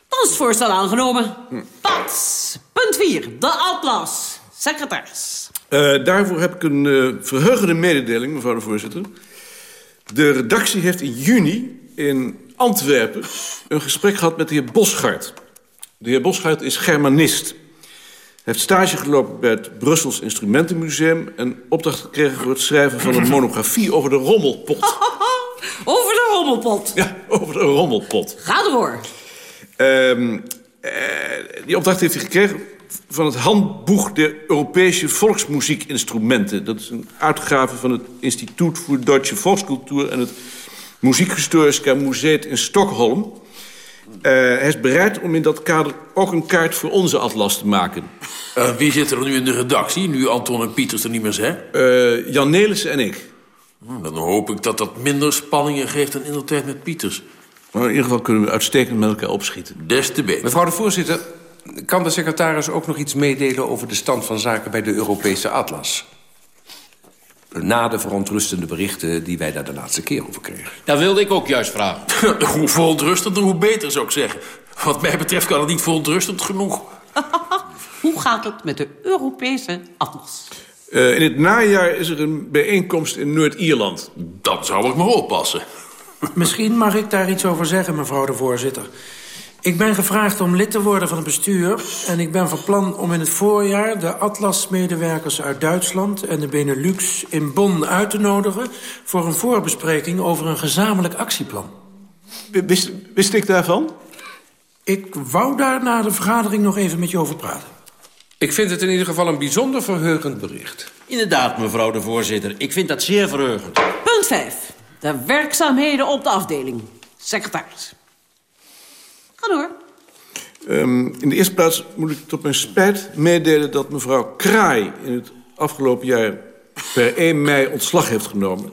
Dan is het voorstel aangenomen. Hm. Pats. Punt 4. De Atlas. Secretaris.
Uh, daarvoor heb ik een uh, verheugende mededeling, mevrouw de voorzitter. De redactie heeft in juni in Antwerpen een gesprek gehad met de heer Bosgaard. De heer Bosgaard is Germanist. Hij heeft stage gelopen bij het Brussels Instrumentenmuseum... en opdracht gekregen voor het schrijven van een monografie over de rommelpot. (laughs)
over de rommelpot?
Ja, over de rommelpot.
Ga door.
Uh, die opdracht heeft hij gekregen van het Handboek der Europese Volksmuziekinstrumenten. Dat is een uitgave van het Instituut voor Duitse Volkscultuur... en het Muziekhistorisch Museum in Stockholm... Uh, hij is bereid om in dat kader ook een kaart voor onze atlas te maken.
Uh, wie zit er nu in de redactie, nu Anton en Pieters er niet meer zijn?
Uh, Jan Nelissen en ik.
Hm, dan hoop ik dat dat minder spanningen geeft dan in de tijd met Pieters.
Maar in ieder geval kunnen we uitstekend met elkaar opschieten.
Des te beter.
Mevrouw de voorzitter, kan de secretaris ook nog iets meedelen... over de stand van zaken bij de Europese atlas? Na de verontrustende berichten die wij daar de laatste keer over kregen.
Dat wilde ik ook juist vragen. (laughs)
hoe verontrustender, hoe beter, zou ik zeggen. Wat mij betreft kan het niet verontrustend genoeg. (laughs)
hoe gaat het met de Europese atlas?
Uh, in het najaar is er een bijeenkomst in Noord-Ierland.
Dan zou ik maar oppassen.
Misschien mag ik daar iets over zeggen, mevrouw de voorzitter. Ik ben gevraagd om lid te worden van het bestuur... en ik ben van plan om in het voorjaar de Atlas-medewerkers uit Duitsland... en de Benelux in Bonn uit te nodigen... voor een voorbespreking over een gezamenlijk actieplan.
Wist, wist ik daarvan?
Ik wou daar na de vergadering nog even met je over praten.
Ik vind het in ieder geval een bijzonder verheugend bericht.
Inderdaad, mevrouw de voorzitter. Ik vind dat zeer verheugend.
Punt 5. De werkzaamheden op de afdeling. Secretaris. Ga door.
Um, in de eerste plaats moet ik tot mijn spijt meedelen... dat mevrouw Kraai in het afgelopen jaar per (laughs) 1 mei ontslag heeft genomen.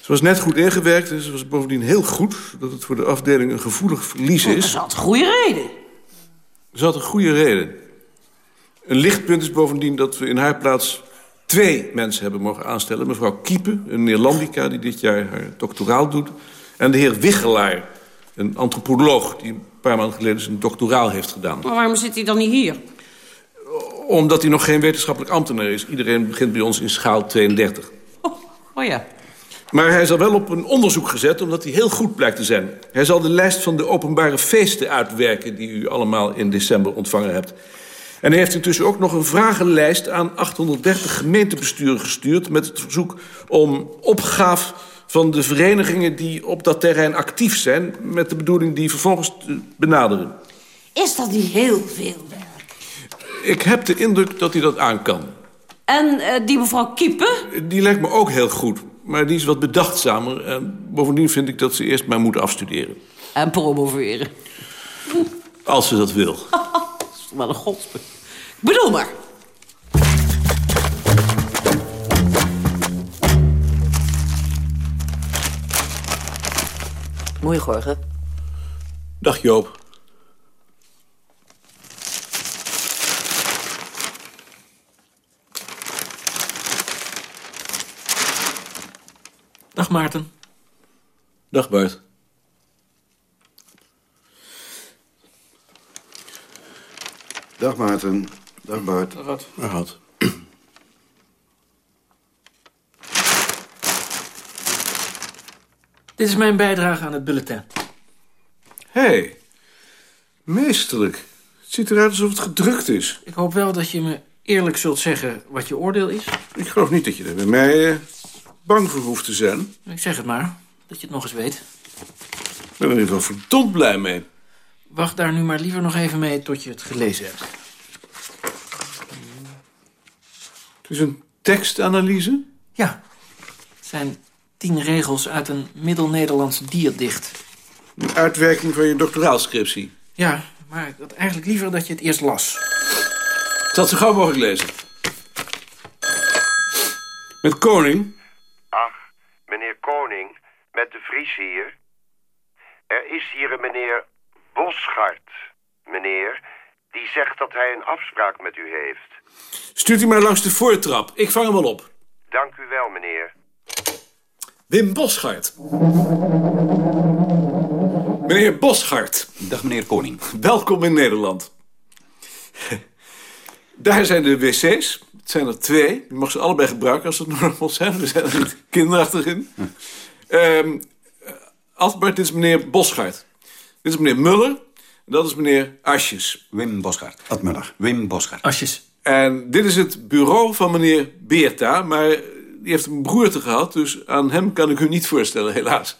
Ze was net goed ingewerkt en ze was bovendien heel goed... dat het voor de afdeling een gevoelig verlies is.
Ze had een goede reden.
Ze had een goede reden. Een lichtpunt is bovendien dat we in haar plaats twee mensen hebben mogen aanstellen. Mevrouw Kiepe, een Neerlandica die dit jaar haar doctoraal doet... en de heer Wichelaar, een antropoloog... die paar maanden geleden zijn doctoraal heeft gedaan.
Maar waarom zit hij dan niet hier?
Omdat hij nog geen wetenschappelijk ambtenaar is. Iedereen begint bij ons in schaal 32.
Oh, oh ja.
Maar hij is al wel op een onderzoek gezet, omdat hij heel goed blijkt te zijn. Hij zal de lijst van de openbare feesten uitwerken... die u allemaal in december ontvangen hebt. En hij heeft intussen ook nog een vragenlijst aan 830 gemeentebesturen gestuurd... met het verzoek om opgaaf van de verenigingen die op dat terrein actief zijn... met de bedoeling die vervolgens te benaderen.
Is dat niet heel veel werk?
Ik heb de indruk dat hij dat aan kan.
En uh, die mevrouw Kiepen?
Die lijkt me ook heel goed, maar die is wat bedachtzamer. En bovendien vind ik dat ze eerst maar moet afstuderen.
En promoveren.
Als ze dat wil. (laughs)
Wel een godsbe. Bedoel maar.
Goedemorgen.
Dag Joop.
Dag Maarten.
Dag Bart.
Dag Maarten. Dag Bart.
Rad. Rad.
Dit is mijn bijdrage aan het bulletin.
Hé, hey, meesterlijk. Het ziet eruit alsof het gedrukt is.
Ik hoop wel dat je me eerlijk zult zeggen wat je oordeel is.
Ik geloof niet dat je er bij mij eh, bang voor hoeft te zijn.
Ik zeg het maar, dat je het nog eens weet.
Ik ben er in ieder geval verdomd blij mee.
Wacht daar nu maar liever nog even mee tot je het gelezen hebt.
Het is een tekstanalyse?
Ja, het zijn tien regels uit een Middel-Nederlands dierdicht.
Een uitwerking van je doctoraalscriptie.
Ja, maar ik had eigenlijk liever dat je het eerst las.
Ik zal het zo gauw mogelijk lezen. Met Koning.
Ach, meneer Koning, met de Vries hier. Er is hier een meneer Boschart, meneer, die zegt dat hij een afspraak met u heeft.
Stuurt u maar langs de voortrap. Ik vang hem wel op.
Dank u wel, meneer.
Wim Boschart. Meneer Boschart.
Dag, meneer Koning.
Welkom in Nederland. (laughs) Daar zijn de wc's. Het zijn er twee. Je mag ze allebei gebruiken als het normaal zijn. We zijn er niet (laughs) kinderachtig in. Ehm Albert, dit is meneer Boschart. Dit is meneer Muller. En dat is meneer Asjes.
Wim Boschart. Ad Muller. Wim Boschart.
Asjes.
En dit is het bureau van meneer Beerta. Maar die heeft een broerte gehad. Dus aan hem kan ik u niet voorstellen, helaas.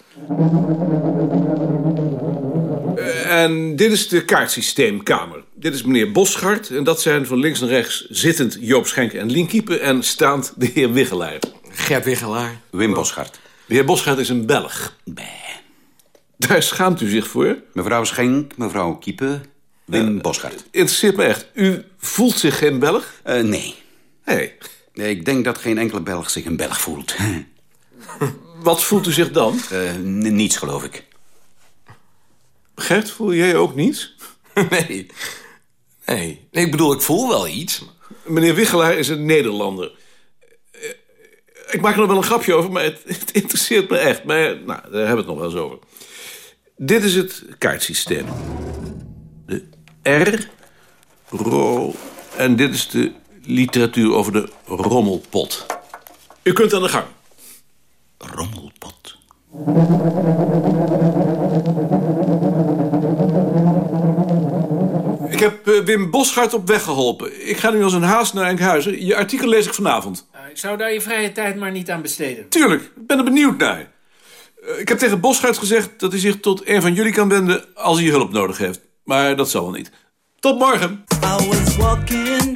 Eh, En dit is de kaartsysteemkamer. Dit is meneer Boschart. En dat zijn van links naar rechts zittend Joop Schenk en Linkiepe. En staand de heer Wiggelaar.
Gert Wiggelaar.
Wim Boschart.
De heer Boschart is een Belg. Daar schaamt u zich voor?
Mevrouw Schenk, mevrouw Kiepe, Wim Boschart.
Interesseert me echt. U voelt zich geen Belg?
Eh, nee.
Nee.
Nee, ik denk dat geen enkele Belg zich een Belg voelt. (laughs)
Wat voelt u zich dan?
Eh, niets, geloof ik.
Gert, voel jij ook niets? (laughs)
Nee. Nee. ik bedoel, ik voel wel iets.
Meneer Wiggelaar is een Nederlander. Eh, Ik maak er nog wel een grapje over, maar het, (laughs) het interesseert me echt. Maar nou, daar hebben we het nog wel eens over. Dit is het kaartsysteem. De R, ro, en dit is de literatuur over de rommelpot. U kunt aan de gang.
Rommelpot.
Ik heb eh, Wim Boschart op weg geholpen. Ik ga nu als een haast naar Enkhuizen. Je artikel lees ik vanavond.
Nou, ik zou daar je vrije tijd maar niet aan besteden.
Tuurlijk, ik ben er benieuwd naar. Eh, Ik heb tegen Boschart gezegd dat hij zich tot een van jullie kan wenden als hij hulp nodig heeft. Maar dat zal wel niet. Tot morgen.
I was walking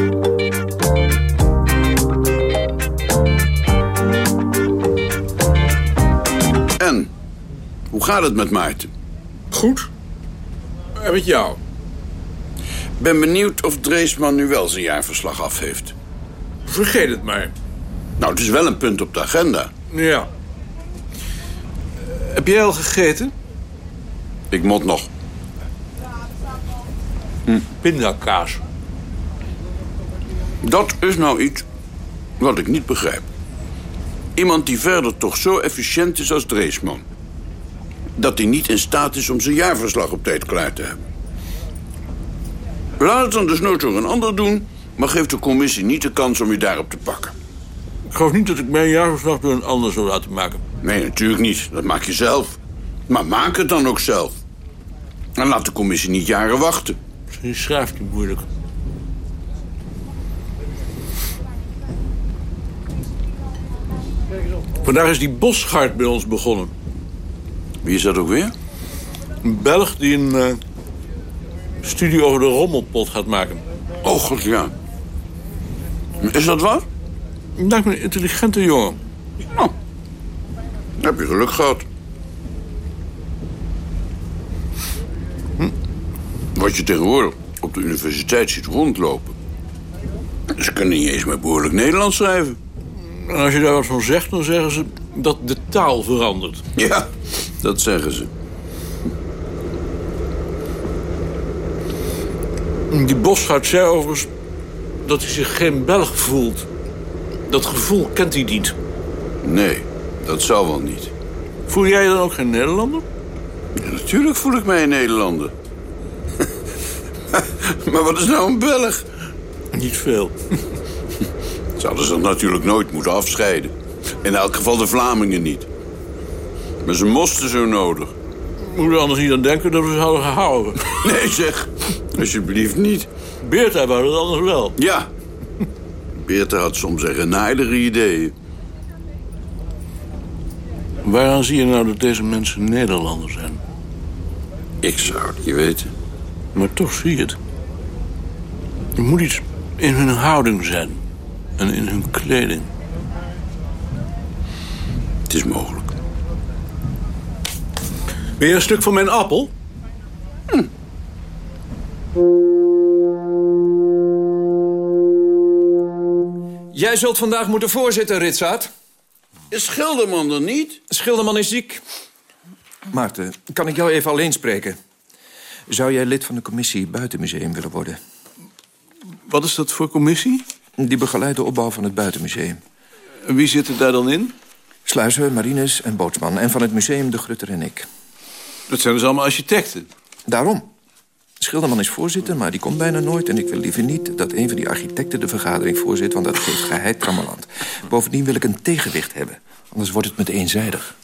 Hoe gaat het met Maarten?
Goed. En met jou?
Ben benieuwd of Dreesman nu wel zijn jaarverslag af heeft.
Vergeet het maar.
Nou, het is wel een punt op de agenda.
Ja. Heb jij al gegeten?
Ik moet nog.
Pindakaas.
Dat is nou iets wat ik niet begrijp. Iemand die verder toch zo efficiënt is als Dreesman. Dat hij niet in staat is om zijn jaarverslag op tijd klaar te hebben. Laat het dan dus nooit door een ander doen... maar geef de commissie niet de kans om je daarop te pakken.
Ik geloof niet dat ik mijn jaarverslag door een ander zou laten maken.
Nee, natuurlijk niet. Dat maak je zelf. Maar maak het dan ook zelf. En laat de commissie niet jaren wachten.
Je schrijft niet moeilijk. Vandaag is die Boschart bij ons begonnen.
Wie is dat ook weer?
Een Belg die een eh, studie over de rommelpot gaat maken.
Oh, god ja. Is dat wat?
Lijkt me een intelligente jongen.
Oh, heb je geluk gehad. Hm. Wat je tegenwoordig op de universiteit ziet rondlopen... Ze kunnen niet eens meer behoorlijk Nederlands schrijven.
En als je daar wat van zegt, dan zeggen ze dat de taal verandert.
Ja, dat zeggen ze.
Die Boschart zei overigens dat hij zich geen Belg voelt. Dat gevoel kent hij niet.
Nee, dat zou wel niet.
Voel jij je dan ook geen Nederlander?
Ja, natuurlijk voel ik mij een Nederlander. (laughs) maar wat is nou een Belg?
Niet veel.
Ze hadden zich natuurlijk nooit moeten afscheiden. In elk geval de Vlamingen niet. Maar ze moesten zo nodig.
Moet anders niet aan denken dat we ze hadden gehouden? (laughs)
Nee, zeg. Alsjeblieft niet.
Beerta wou dat anders wel.
Ja. Beerta had soms echt naaidere ideeën.
Waaraan zie je nou dat deze mensen Nederlanders zijn?
Ik zou het niet weten.
Maar toch zie je het. Er moet iets in hun houding zijn. En in hun kleding.
Het is mogelijk.
Ben je een stuk van mijn appel?
Hm.
Jij zult vandaag moeten voorzitten, Ritsaat.
Is Schilderman er niet?
Schilderman is ziek. Maarten, kan ik jou even alleen spreken? Zou jij lid van de commissie Buitenmuseum willen worden?
Wat is dat voor commissie?
Die begeleidt de opbouw van het Buitenmuseum.
En wie zit er daar dan in?
Sluizen, Marines en Bootsman. En van het museum De Grutter en ik.
Dat zijn dus allemaal architecten?
Daarom. Schilderman is voorzitter, maar die komt bijna nooit... en ik wil liever niet dat een van die architecten de vergadering voorzit... want dat geeft geheid trammeland. Bovendien wil ik een tegenwicht hebben. Anders wordt het met eenzijdig.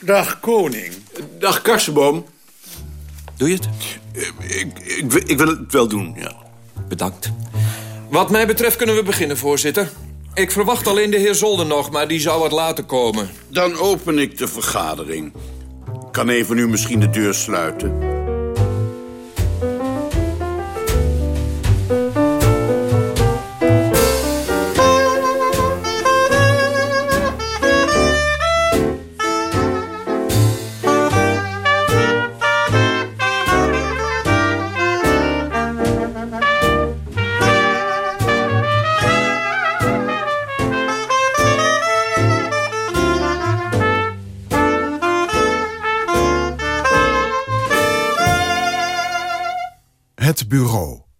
Dag, koning. Dag, Karsenboom.
Doe je het?
Ik, ik, ik wil het wel doen, ja.
Bedankt. Wat mij betreft kunnen we beginnen, voorzitter. Ik verwacht alleen de heer Zolder nog, maar die zou wat later komen.
Dan open ik de vergadering. Kan een van u misschien de deur sluiten?